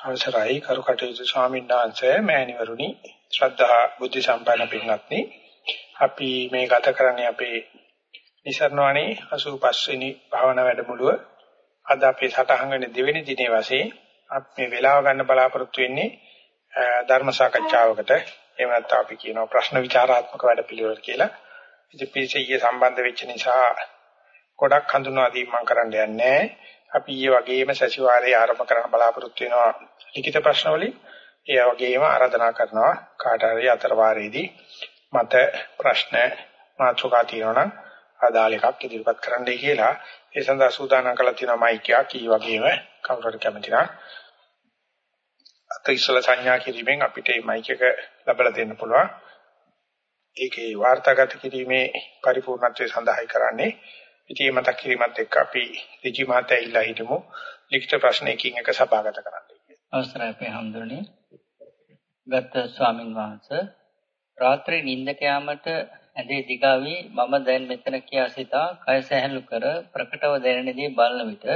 අවසරයි. කරුකටයුතු ස්වාමීන් වහන්සේ මෑණිවරුනි ශ්‍රද්ධා බුද්ධ සම්පන්න පින්වත්නි. අපි මේ ගත කරන්නේ අපේ නිසරණවණේ 85 වෙනි භාවනා වැඩමුළුව. අද අපේ සටහන් වෙන දෙවෙනි දිනේ වශයෙන් අපි මේ වෙලාව ගන්න බලාපොරොත්තු වෙන්නේ ධර්ම සාකච්ඡාවකට. එහෙම නැත්නම් අපි කියනවා ප්‍රශ්න විචාරාත්මක වැඩපිළිවෙල කියලා. ඉතින් පිළිසිය සම්බන්ධ වෙච්ච නිසා ගොඩක් හඳුනා දීම මම කරන්න යන්නේ. අපි ඊයේ වගේම සතිವಾರයේ ආරම්භ කරන්න බලාපොරොත්තු වෙනවා ලිඛිත ප්‍රශ්න වලින්. ඒ වගේම ආරාධනා කරනවා කාට හරි අතර වාරයේදී මත ප්‍රශ්න මාතෘකා තියෙනවා නම් අදාළ එකක් ඉදිරිපත් කරන්නයි කියලා. ඒ සඳහා සූදානම් කරලා තියෙනවා මයික් එකක් ඊ වගේම කවුරුහරි කැමති නම් අත ඉස්සල සංඥා කිරීමෙන් අපිට මේ මයික් එක ලබා දෙන්න පුළුවන්. ඒකේ වාර්තාගත කිරීමේ පරිපූර්ණත්වය සඳහායි කරන්නේ. ඉතින් මතක් කිරීමත් එක්ක අපි ඍජු මහතයා ඉල්ලා හිටමු ලිඛිත ප්‍රශ්නයකින් එක සභාගත කරන්න කියලා. අවසරයි අපේ හැමදෙරණේ. ගත ස්වාමින් වහන්සේ රාත්‍රී නිින්දට යාමට ඇඳේ දිගාවි මම දැන් මෙතන කියා සිතා කය සැහැල්ලු කර ප්‍රකටව දැනෙන දේ බලන විට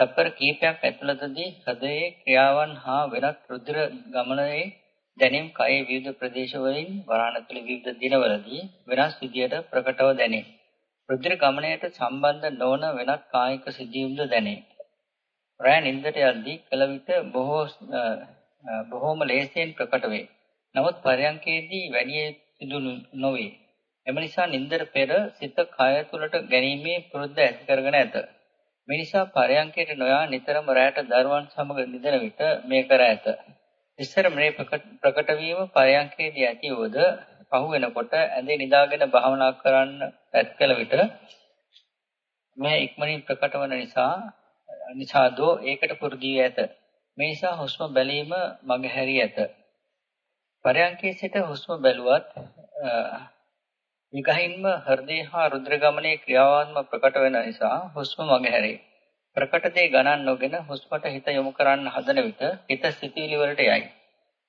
තප්පර කීපයක් ඇතුළතදී හෘදයේ ක්‍රියාවන් හා වෙනත් රුධිර ගමනයේ දැනීම් කයේ විවිධ ප්‍රදේශවලින් වරාණතුල විවිධ දිනවලදී වෙනස් විදියට ප්‍රකටව දැනේ. රුධිර ගමනයට සම්බන්ධ නොවන වෙනත් කායික සිදුවීම්ද දැනේ. රෑ නින්දට යද්දී කල විට බොහෝ බොහෝම ලේසියෙන් ප්‍රකට වේ. නමුත් පරයන්කේදී වැඩි සිදු නොවේ. එම නිසා නින්දට පෙර සිත කය තුළට ගැනීමේ පුරුද්ද ඇති කරගෙන ඇත. මේ නිසා පරයන්කයට නොයා නිතරම රැට දරුවන් සමග නිදන විට මේ කර ඇත. ඉස්සර මේ ප්‍රකට වීම පරයන්කේදී ඇති වූද පහු වෙනකොට ඇඳේ නිදාගෙන භාවනා කරන්න පැත් කළ විට මේ ඉක්මනින් ප්‍රකට වන නිසා නිසාදෝ ඒකට පුරුදී ඇත. මේ නිසා හුස්ම බැලීම මගහැරී ඇත. පරයන්කේ සිට හුස්ම බැලුවත් විගහින්ම හෘදය හා රුධිර ගමනයේ ක්‍රියාවන්ම ප්‍රකට වෙන නිසා හුස්ම මගහැරේ. ප්‍රකට දේ ගණන් නොගෙන හුස්මට හිත යොමු කරන්න හදන විට හිත සිතිවිලි වලට යයි.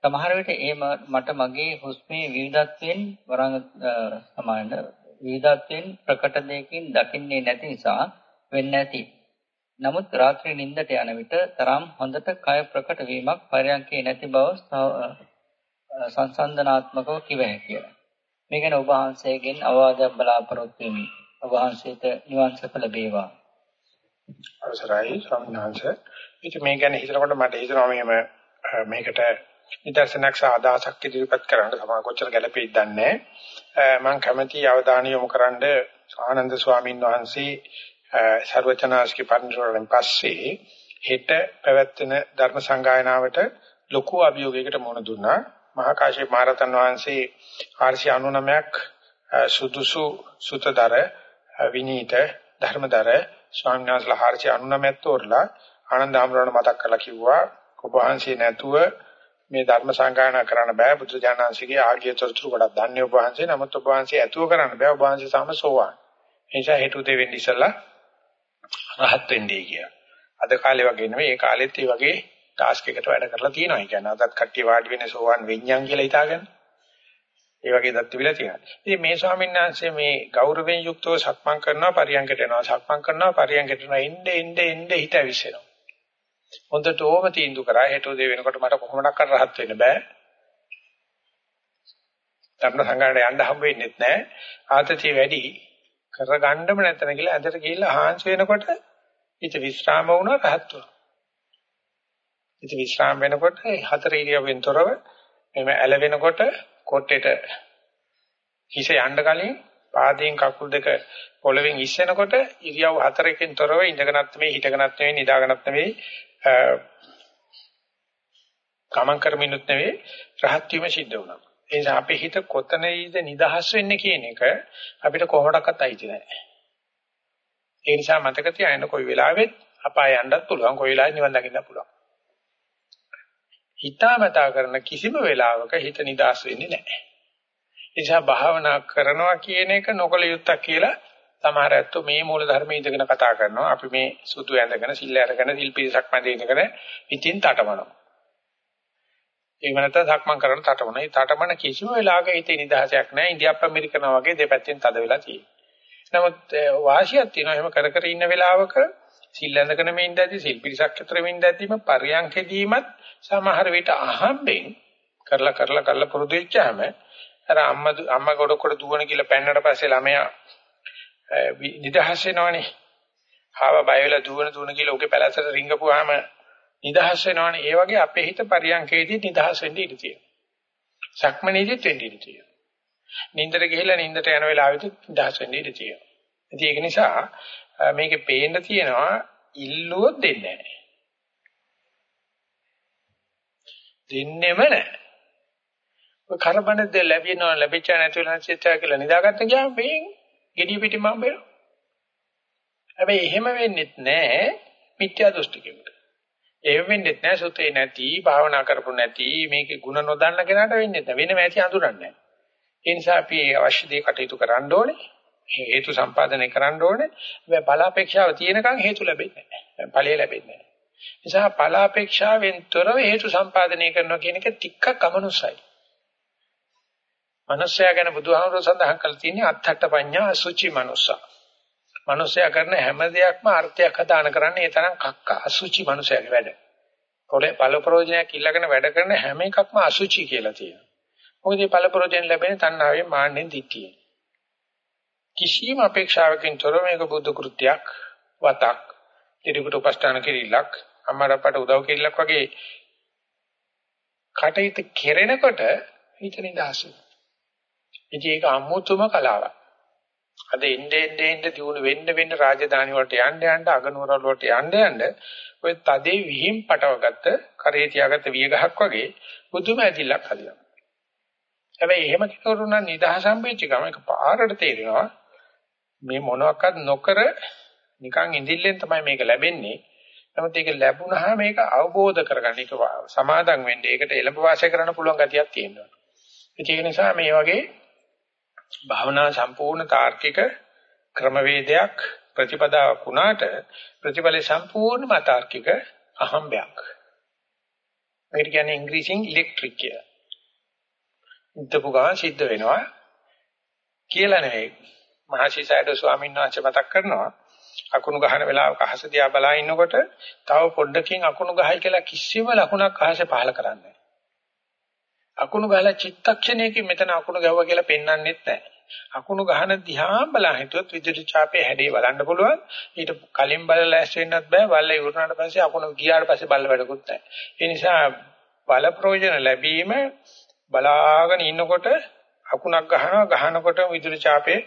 සමහර විට ඒ මට මගේ හුස්මේ විවිධත්වයෙන් වරංග සමාන විවිධත්වයෙන් ප්‍රකට දෙයකින් දකින්නේ නැති නිසා වෙන්නේ නැති. නමුත් රාත්‍රී නිින්දට යන විට තරම් හොඳට කය ප්‍රකට වීමක් පරයන්කේ නැති බව සංසන්දනාත්මකව කිව හැකිය. මේ ගැන ඔබ වහන්සේගෙන් අවවාදයක් බලාපොරොත්තු වෙමි. ඔබ වහන්සේට නිවන් සප ලැබේවා. අවසරයි ස්වාමීන් වහන්සේ. ඉතින් මේ ගැන හිතනකොට මට හිතෙනවා මෙහෙම මේකට නිදර්ශනයක් සහ අදහසක් ඉදිරිපත් කරන්න සමහර කොච්චර ගැළපෙයිද දන්නේ මම කැමැති අවධානය යොමු කරන්න ආනන්ද ස්වාමීන් වහන්සේ ਸਰවචනාස්කේ පරිණිරෝධයෙන් පස්සේ හෙට පැවැත්වෙන ධර්ම සංගායනාවට ලොකු අභියෝගයකට මුහුණ දුන්නා. මහා කාශ්‍යප මහරහතන් වහන්සේ 499ක් සුදුසු සුතදර විනීත ධර්මදර ස්වාමීන් වහන්සේලා 499ක් තෝරලා ආනන්ද ආමරණ මතක් කරලා කිව්වා ඔබ වහන්සේ නැතුව මේ ධර්ම සංගායනා කරන්න බෑ. බුදු දානංශිකේ ආගිය තොරතුරු ගොඩක් දන්නේ ඔබ වහන්සේ. නමුත් ඔබ වහන්සේ ඇතුව කරන්න බෑ. ඔබ වහන්සේ සාම සෝවාන්. ඒ නිසා හේතු දෙවෙනි ඉස්සලා රහත් වෙන්නේ කිය. අද කාලේ වගේ නෙවෙයි ඒ කාලෙත් ඒ වගේ ටාස්ක් එකකට වැඩ කරලා තියෙනවා. ඒ කියන්නේ අදත් කට්ටිය වාඩි වෙන්නේ සෝවාන් වෙඤ්ඤාන් කියලා හිතාගෙන. ඒ වගේ දත් තිබිලා තියෙනවා. ඉතින් මේ ස්වාමීන් වහන්සේ මේ ගෞරවයෙන් යුක්තව සක්මන් කරනවා පරියන්කට එනවා. සක්මන් කරනවා පරියන්කට එනවා. එnde එnde එnde හිත ඇවිස්සෙනවා. හොඳට ඕම තීන්දුව කරා හෙට උදේ වෙනකොට මට කොහොමඩක්වත් rahat වෙන්න බෑ. ධර්ම සංගායනට යන්න හම්බ වෙන්නේ නැහැ. ආතතිය වැඩි කරගන්නම නැතන කියලා ඇඳට ගිහිල්ලා හාන්සි වෙනකොට හිත විස්්‍රාම වුණා rahat වුණා. හිත විස්්‍රාම වෙනකොට හතර ඉරියව්වෙන් තොරව එමෙ ඇල වෙනකොට කොට්ටේට හිස යන්න කලින් පාදයෙන් කකුල් දෙක පොළවෙන් ඉස්සෙනකොට ඉරියව් හතරකින් තොරව ඉඳගෙනත් නෙමෙයි හිටගෙනත් නෙමෙයි නිදාගෙනත් නෙමෙයි ගමන් කරමිනුත් නෙවෙයි රහත් වීම සිද්ධ වුණා. ඒ නිසා අපේ හිත කොතනයිද නිදහස් වෙන්නේ කියන එක අපිට කොහොමඩක්වත් අයිති නැහැ. ඒ නිසා මතක තියාගන්න කොයි වෙලාවෙත් අපාය යන්නත් පුළුවන් කොයි වෙලාවෙත් නිවන් දකින්න පුළුවන්. හිතාමතා කරන කිසිම වෙලාවක හිත නිදහස් වෙන්නේ නැහැ. ඒ නිසා භාවනා කරනවා කියන එක නොකල යුත්තක් කියලා සමහර ඇත්තෝ මේ මූල ධර්මයේ ඉඳගෙන කතා කරනවා. අපි මේ සුදු ඇඳගෙන සිල් අරගෙන සිල් පිරිසක් මැද ඉඳගෙන පිටින් තටමනවා. ඒ වෙනත සක්මන් කරන තටමන. මේ තටමන කිසිම වෙලාවක හිතේ නිදහසක් නැහැ. ඉන්දියාප්ප ඇමරිකනවා වගේ දෙපැත්තෙන් තද වෙලා තියෙනවා. නමුත් වාසියක් තියෙනවා. එහෙම කර කර ඉන්න වෙලාවක සිල් ඇඳගෙන මේ ඉඳදී සිල් පිරිසක් අතර මේ ඉඳදීම පරියන්කෙදීමත් සමහර විට අහම්බෙන් කරලා කරලා කරලා පුරුදු වෙච්චාම අර අම්මා අම්මා කොට කොට දුවන කියලා පැන්නට පස්සේ ළමයා නිදහස් වෙනවනේ. ආව බය වෙලා දුවන දුවන කියලා ඔගේ පැලැස්සට රිංගපුවාම නිදහස් වෙනවනේ. ඒ වගේ අපේ හිත පරියන්කේදී නිදහස් වෙන්න ඉඩ තියෙනවා. සක්මනේදීත් වෙන්න ඉඩ තියෙනවා. නින්දට ගිහිල්ලා නින්දට යන වෙලාවෙත් නිදහස් වෙන්න ඉඩ තියෙනවා. ඉතින් ඒක නිසා මේකේ පේන්න තියෙනවා ඉල්ලුවොත් දෙන්නේ නැහැ. දෙන්නෙම නැහැ. ඔය කරබන දෙ ලැබෙනවා ලැබිච්ච නැති වෙලා නැතිචා කියලා නිදාගත්ත ගියාම මේන් gediy piti මම බේරෝ. හැබැයි එහෙම වෙන්නෙත් නැහැ මිත්‍යා දෘෂ්ටිකෙකට. එහෙම වෙන්නෙත් නැහැ සුතේ නැති භාවනා කරපු නැති මේකේ ಗುಣ නොදන්න කෙනාට වෙන්නේ නැහැ. වෙනම ඇති අඳුරන්නේ නැහැ. ඒ නිසා අපි අවශ්‍ය දේ කටයුතු කරන්න ඕනේ. හේතු සම්පාදනය කරන්න ඕනේ. හැබැයි බලාපෑක්ෂාව තියෙනකන් හේතු ලැබෙන්නේ නැහැ. ඵලය ලැබෙන්නේ නැහැ. නිසා බලාපෑක්ෂාවෙන් තොරව හේතු සම්පාදනය කරනවා කියන එක ටිකක් අමනුසයි. මනුස්සයා ගැන බුදුහාමුදුරුවෝ සඳහන් කරලා තියෙන්නේ අත්ථට පඤ්ඤා අසුචි මනුස්සා. මනුස්සයා කරන හැම දෙයක්ම අර්ථයක් හදාන කරන්නේ ඒ තරම් කක්ක අසුචි මනුස්සයාගේ වැඩ. පොළේ පළ ප්‍රෝජනයක් ඉල්ලගෙන වැඩ කරන හැම එකක්ම අසුචි කියලා තියෙනවා. මොකද මේ පළ ප්‍රෝජන ලැබෙන්නේ තණ්හාවෙන් මාන්නෙන් දික්කියෙන්. කිසියම් අපේක්ෂාවකින් තොර මේක බුද්ධ කෘත්‍යයක් වතක් ඊට උපස්ථාන කිරීලක් අම්මාරපට උදව් කිරීලක් වගේ කටයුතු කෙරෙනකොට හිත නිදහස් වෙනවා. ඉතින් ඒක අමුතුම කලාවක්. අද එnde ende ende දිනු වෙන්න වෙන්න රාජධානි වලට යන්න යන්න අගනුවර වලට යන්න යන්න ඔය තදේ විහිම් පටවගත්ත කරේ තියාගත්ත වියගහක් වගේ බුදුම ඇදිල්ලක් හදිනවා. හැබැයි එහෙම කෙනෙකුට නම් නිදහස හම්බෙච්ච ගම එක පාරට තේරෙනවා මේ මොනවාක්වත් නොකර නිකන් ඉඳිල්ලෙන් තමයි මේක ලැබෙන්නේ. නමුත් ඒක ලැබුණාම මේක අවබෝධ කරගන්න ඒක සමාදම් වෙන්න ඒකට එළඹ වාසය කරන්න පුළුවන් ගතියක් තියෙනවා. ඒක නිසා මේ වගේ භාවනා සම්පූර්ණ තාර්කික ක්‍රමවේදයක් ප්‍රතිපදාවක් වුණාට ප්‍රතිඵල සම්පූර්ණ මතාර්කික අහම්බයක්. මේක කියන්නේ ඉංග්‍රීසියෙන් ඉලෙක්ට්‍රික් කියලා. ඉදපු ගමන් සිද්ධ වෙනවා කියලා නෙවෙයි. මහසිසයිඩ ස්වාමීන් වහන්සේ මතක් කරනවා අකුණු ගහන වෙලාවක අහස දිහා බලා ඉන්නකොට තව පොඩ්ඩකින් අකුණු ගහයි කියලා කිසිම ලකුණක් අහසේ පහල කරන්නේ අකුණු ගහලා චිත්තක්ෂණයකින් මෙතන අකුණු ගැවුවා කියලා පෙන්වන්නෙත් නැහැ. අකුණු ගහන දිහා බලා හිටියොත් විදුලි ඡාපේ හැඩේ බලන්න පුළුවන්. ඊට කලින් බලලා ඇස් වෙන්නත් බෑ. බල්ල ඉවරනාට පස්සේ අකුණු ගියාට පස්සේ බල්ල වැඩකුත් නැහැ. ඒ නිසා බල ප්‍රයෝජන ලැබීම බලාගෙන ඉන්නකොට අකුණක් ගහනවා ගහනකොට විදුලි ඡාපේ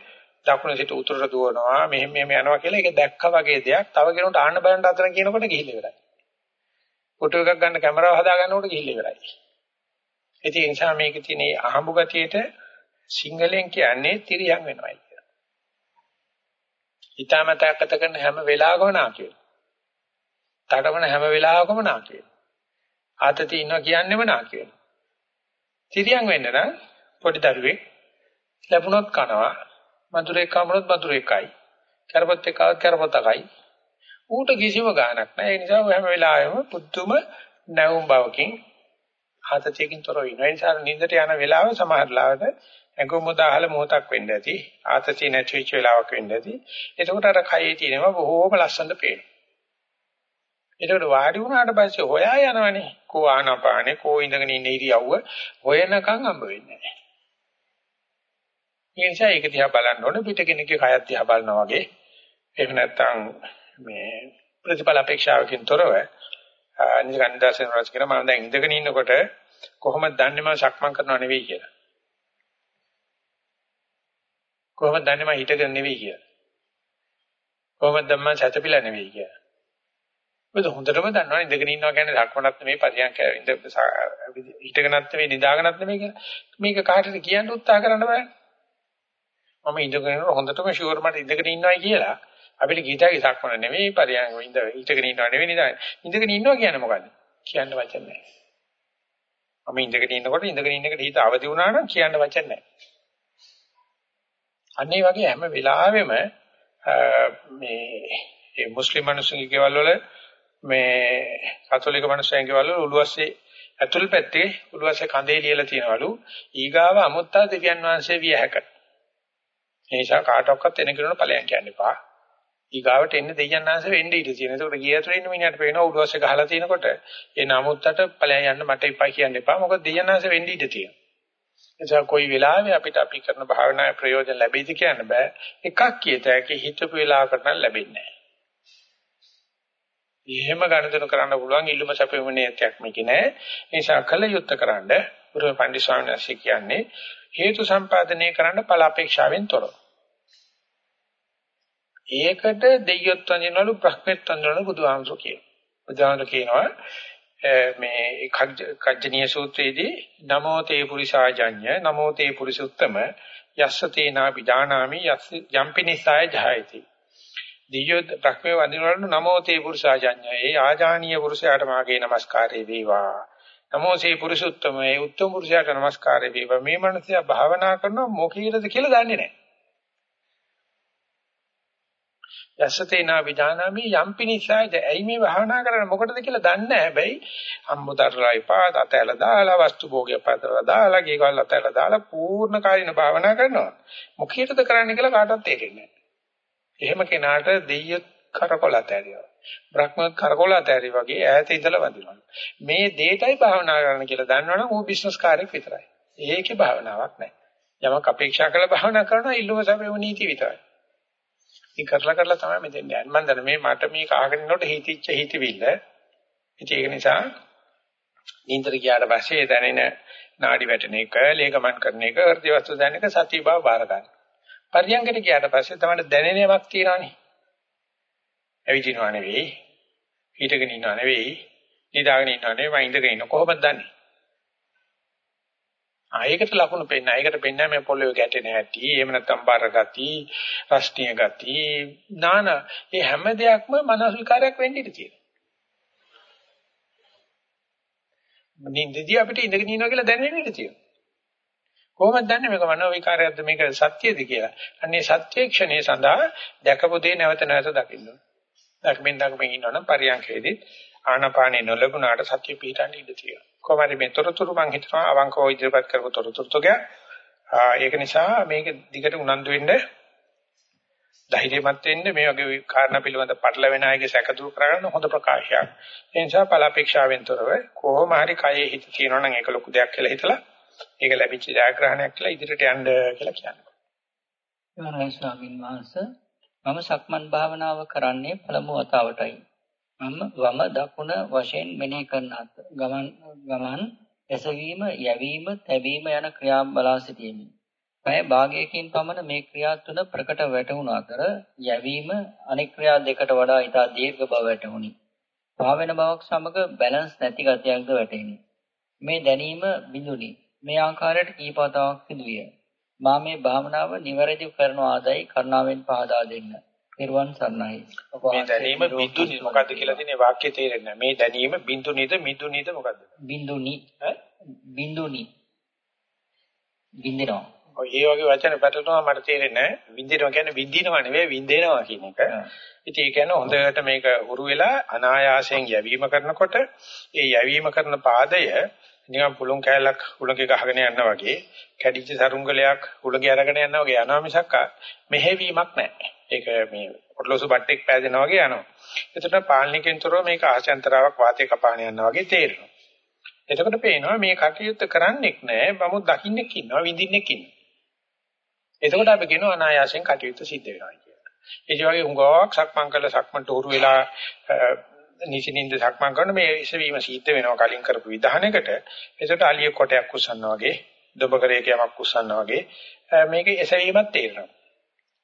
දකුණ සිට උතුරට දුවනවා මෙහෙම මෙහෙම යනවා කියලා ඒක දැක්කා වගේ දෙයක් තව කෙනෙකුට ආන්න බලන්න අතර කියනකොට ගිහිල්ලා ඉවරයි. ෆොටෝ එකක් ගන්න කැමරාව හදා ගන්නකොට ගිහිල්ලා ඉවරයි. ඒ නිසා මේකේ තියෙන අහඹු ගතියට සිංහලෙන් කියන්නේ තිරියන් වෙනවයි කියලා. ඊටමතකත කරන හැම වෙලාවකම නා කියලා. තඩමන හැම වෙලාවකම නා කියලා. ආතති ඉන්නවා කියන්නේම නා කියලා. තිරියන් වෙන්න නම් පොඩි දරුවෙක් ලැබුණොත් කනවා මధుරේ කමුණොත් මధుරේකයි. කරපොත් එකවත් කරපොතකයි. ඌට කිසිම ගාණක් නැහැ. ඒ නිසා හැම වෙලාවෙම පුදුම නැවුම් බවකින් ආතතියකින් තොරව ඉන්න. ඒ නිසා නිින්දට යන වෙලාව සමහර ලාවට ඇඟුම් මුදාහල මොහොතක් වෙන්න ඇති. ආතතිය නැති වෙච්ච වෙලාවක් වෙන්න ඇති. එතකොට අර කයේ තියෙනවා බොහෝම ලස්සනට පේනවා. එතකොට වාඩි වුණාට පස්සේ හොයා යනවනේ. කෝ ආනාපානේ කෝ ඉඳගෙන ඉන්න ඉරියව්ව හොයනකම් හම්බ වෙන්නේ නැහැ. ඒ නිසා ඒක දිහා බලන්න ඕනේ පිට කෙනෙක්ගේ කයත් දිහා බලනවා වගේ. එහෙම නැත්නම් මේ ප්‍රතිඵල අපේක්ෂාවකින් තොරව නිකන් දර්ශන රස කරා මම දැන් ඉඳගෙන ඉන්නකොට කොහොමද දන්නේ මම සක්මන් කරනව නෙවෙයි කියලා. කොහොමද දන්නේ මම හිටගෙන නෙවෙයි කියලා. කොහොමද මම සැතපීලා නෙවෙයි කියලා. මොකද හොඳටම දන්නවා ඉඳගෙන ඉන්නවා කියන්නේ සක්මනක් නෙවෙයි පරියන්ක ඉඳ හිටගෙනත් නෙවෙයි නිදාගෙනත් නෙවෙයි කියලා. මේක කාටද කියන්න උත්සාහ කරන්න බෑ. මම ඉඳගෙන හොඳටම ෂුවර් මට ඉඳගෙන ඉන්නවයි කියලා අපිට ගීතාවේ සක්මන නෙවෙයි පරියන්ක ඉඳ ඉඳගෙන ඉන්නව නෙවෙයි නේද? ඉඳගෙන ඉන්නවා කියන්නේ මොකද්ද? කියන්න වචන නැහැ. මම ඉඳගෙන ඉන්නකොට ඉඳගෙන ඉන්න එකට හිත අවදි වුණා නම් කියන්න වචන නැහැ. අන්න ඒ වගේ හැම වෙලාවෙම මේ මේ මුස්ලිම් මිනිස්සුන්ගේ ගෙවල් වල මේ කතෝලික මිනිස්සුන්ගේ ගෙවල් වල උළුවස්සේ ඇතුල් පැත්තේ උළුවස්සේ කඳේ ලියලා තියෙනවලු ඊගාව අමුත්තා දෙවියන් වහන්සේ විය හැක. ඒ නිසා කාටවත් එන කෙනෙකුට ඵලයන් කියන්න එපා. ඊගාවට එන්නේ දෙයයන්ාංශ වෙන්න ඉඩ තියෙනවා. ඒකට ගියතර ඉන්න මිනිහට පේනවා උඩවස්සේ ගහලා තිනකොට ඒ නමුත්තට ඵලයන් යන්න මට එපා කියන්න එපා. මොකද දෙයයන්ාංශ වෙන්න ඉඩ තියෙනවා. එනිසා කොයි වෙලාවෙ අපිට අපි කරන භාවනාවේ ප්‍රයෝජන ලැබෙයිද කියන්න බෑ. එකක් කියත හැකි හිතපු වෙලාවකට නම් ලැබෙන්නේ නැහැ. එහෙම ගණදෙනු කරන්න පුළුවන් ඉල්ලුම සැපෙමුණේයක් මේක නෑ. ඒ නිසා කල යුත්තේ කරන්න ගුරු පන්දි ස්වාමීන් වහන්සේ කියන්නේ හේතු සම්පාදනය කරන්න ඵල අපේක්ෂාවෙන් තොරව. ඒකට දෙයියොත් වඳිනවලු ප්‍රඥෙත් වඳිනවලු බුදුහාමසු කියනවා. බුදුහාමසු කියනවා මේ කජ්ජනීය සූත්‍රයේදී නමෝ තේ පුරිසාජඤ්ඤ නමෝ තේ පුරිසුත්තම යස්ස තේනා විජානාමි යස් යම්පිනිසාය ජහයති. දියෝ ප්‍රඥේ වඳිනවලු නමෝ තේ පුරිසාජඤ්ඤ ඒ ආජානීය පුරුෂයාට මාගේ নমස්කාරය වේවා. නමෝ තේ පුරිසුත්තම ඒ උත්තම පුරුෂයාට নমස්කාරය වේවා. මේ මනස භාවනා කරන මොකීරද කියලා දන්නේ නැහැ. යසතේනා විඥානාමි යම්පි නිසායිද ඇයි මේ භාවනා කරන්නේ? මොකටද කියලා දන්නේ නැහැ. හැබැයි අම්මුතරලයි පාත අතැල දාලා වස්තු භෝගය පතරලා දාලා ගේකවල අතැල දාලා පූර්ණ කායින භාවනා කරනවා. මොකීටද කරන්නේ කියලා කාටවත් තේරෙන්නේ නැහැ. එහෙම කෙනාට දෙයිය කරකොල අතෑරියා බ්‍රහ්ම කරකොල අතෑරි වගේ ඈත ඉඳලා වදිනවා මේ දෙයටයි භාවනා කරන්න කියලා දන්නවනම් ඌ බිස්නස් කාර්යයක් විතරයි. ඒකේ භාවනාවක් නැහැ. යමක් අපේක්ෂා කරලා භාවනා කරනවා ඉල්ලුම සැපේම නීති විතරයි. ඉතින් කරලා කරලා තමයි මෙතෙන් යන්නේ. මම දන්න මේ මට මේ කාගෙන ඉන්නකොට හිතිච්ච හිතවිල්ල. ඉතින් ඒක නිසා නින්දර ගියාට පස්සේ දැනෙන නාඩි වැටෙන එක, ලේකමන් කරන එක, හෘද වස්තු දැනෙන එක සතිය බව බාර ගන්න. පරියංගකට ගියාට පස්සේ තමයි දැනෙනවක් තියනවනේ. ඇවිදිනවා නෙවෙයි, හිටගෙන ඉන්නව නෙවෙයි, නිදාගෙන ඉන්නව නෙවෙයි, වයින්දගෙන ඉන්න කොහොමද දන්නේ? ආයකට ලකුණු පෙන්න. ඒකට පෙන්නන්නේ මේ පොළවේ ගැටෙන හැටි, එහෙම නැත්නම් බර ගති, රස්නීය ගති, නාන. මේ හැම දෙයක්ම මනස විකාරයක් වෙන්න ඉඩ තියෙනවා. නින්දදී අපිට ඉඳගෙන ඉන්නවා කියලා දැනෙන්න ඉඩ තියෙනවා. කොහොමද දන්නේ මේක මනෝ විකාරයක්ද මේක සත්‍යද කියලා? අන්නේ සත්‍යක්ෂණේ සඳහා දැකපු දේ නැවත නැවත දකින්න ඕනේ. දැක්මින් දැක්මින් ඉන්නවනම් පරියන්කේදී ආනාපානේ නොලබුණාට සත්‍ය පිටන්න ඉඩ තියෙනවා. කොහොමද මේ තොරතුරු මම හිතනවා අවංකව ඉදිරිපත් කරපු තොරතුරු තෝග ඒක නිසා මේක දිගට උනන්දු වෙන්න ධෛර්යමත් වෙන්න මේ වගේ කාරණා පිළිබඳ පටලවෙන අයගේ සැක දුරු කරගන්න හොඳ ප්‍රකාශයක්. ඒ නිසා බලාපෙක්ෂාවෙන් තොරව කොහොම හරි කයේ හිත තියෙනවා නම් ඒක ලොකු දෙයක් කියලා හිතලා ඒක ලැබිච්ච ජයග්‍රහණයක් කියලා ඉදිරියට යන්න කියලා කියනවා. ගෞරවනීය ස්වාමින් වහන්සේ මම සක්මන් භාවනාව කරන්නේ පළමු වතාවටයි. මම වම දකුණ වශයෙන් මෙනෙහි කරන ගමන් ගමන් එසවීම යැවීම තැබීම යන ක්‍රියා බලා සිටීමි. පැය භාගයකින් පමණ මේ ක්‍රියා තුන ප්‍රකට වැටුණු අතර යැවීම අනෙක් ක්‍රියා දෙකට වඩා ඉතා දීර්ඝ බව වැටහුණි. පාවෙන බවක් සමග බැලන්ස් නැති ගතියක්ද වැටහිනි. මේ දැනීම බිඳුනි. මේ ආකාරයට කීපතාවක් සිදුවිය. මා මේ භාවනාව නිවැරදිව කරන ආදයි කරුණාවෙන් පහදා දෙන්න. නිර්වාණ සරණයි. මේ දැනීම බිඳුනි මොකද්ද කියලා තියෙන වාක්‍යය තේරෙන්නේ මේ දැනීම බිඳුනිද මිදුනිද මොකද්ද? බිඳුනි. ඈ? බිඳුනි. බින්දිනවා. ඔය ඒ වගේ වචන පැටලෙනවා මට තේරෙන්නේ නැහැ. විඳිනවා කියන්නේ විඳිනවා නෙවෙයි විඳිනවා කියන එක. ඉතින් ඒ කියන්නේ හොඳට මේක උරු වෙලා අනායාසයෙන් යැවීම කරනකොට ඒ යැවීම කරන පාදය නිකන් පුළුන් කෑල්ලක් උලඟේ ගහගෙන යනවා වගේ කැඩිච්ච සරුංගලයක් උලඟේ අරගෙන යනවා වගේ යනවා මිසක් මෙහෙවීමක් නැහැ. ඒක මේ ඔටලොසු බට්ටෙක් පෑදෙනා වගේ යනවා. එතකොට පාලනිකෙන්තරව මේක ආශයන්තරාවක් වාතය කපාන යනවා වගේ තේරෙනවා. එතකොට පේනවා මේ කටයුත්ත කරන්නෙක් නෑ බමුත් දකින්නෙක් ඉන්නවා විඳින්නෙක් ඉන්නවා. එතකොට අපි කියනවා අනායාසයෙන් කටයුත්ත සිද්ධ වෙනවා කියලා. ඒ වගේ හුඟක් සක්මන් කළ සක්මන්ට උරු වෙලා නිසින්ින්ද සක්මන් කරන මේ ඉසවීම සිද්ධ වෙනවා කලින් කරපු විධානයකට. එතකොට අලිය කොටයක් කුස්සනවා වගේ, දොබකරයක යමක් කුස්සනවා වගේ මේකේ එසවීමක් තේරෙනවා.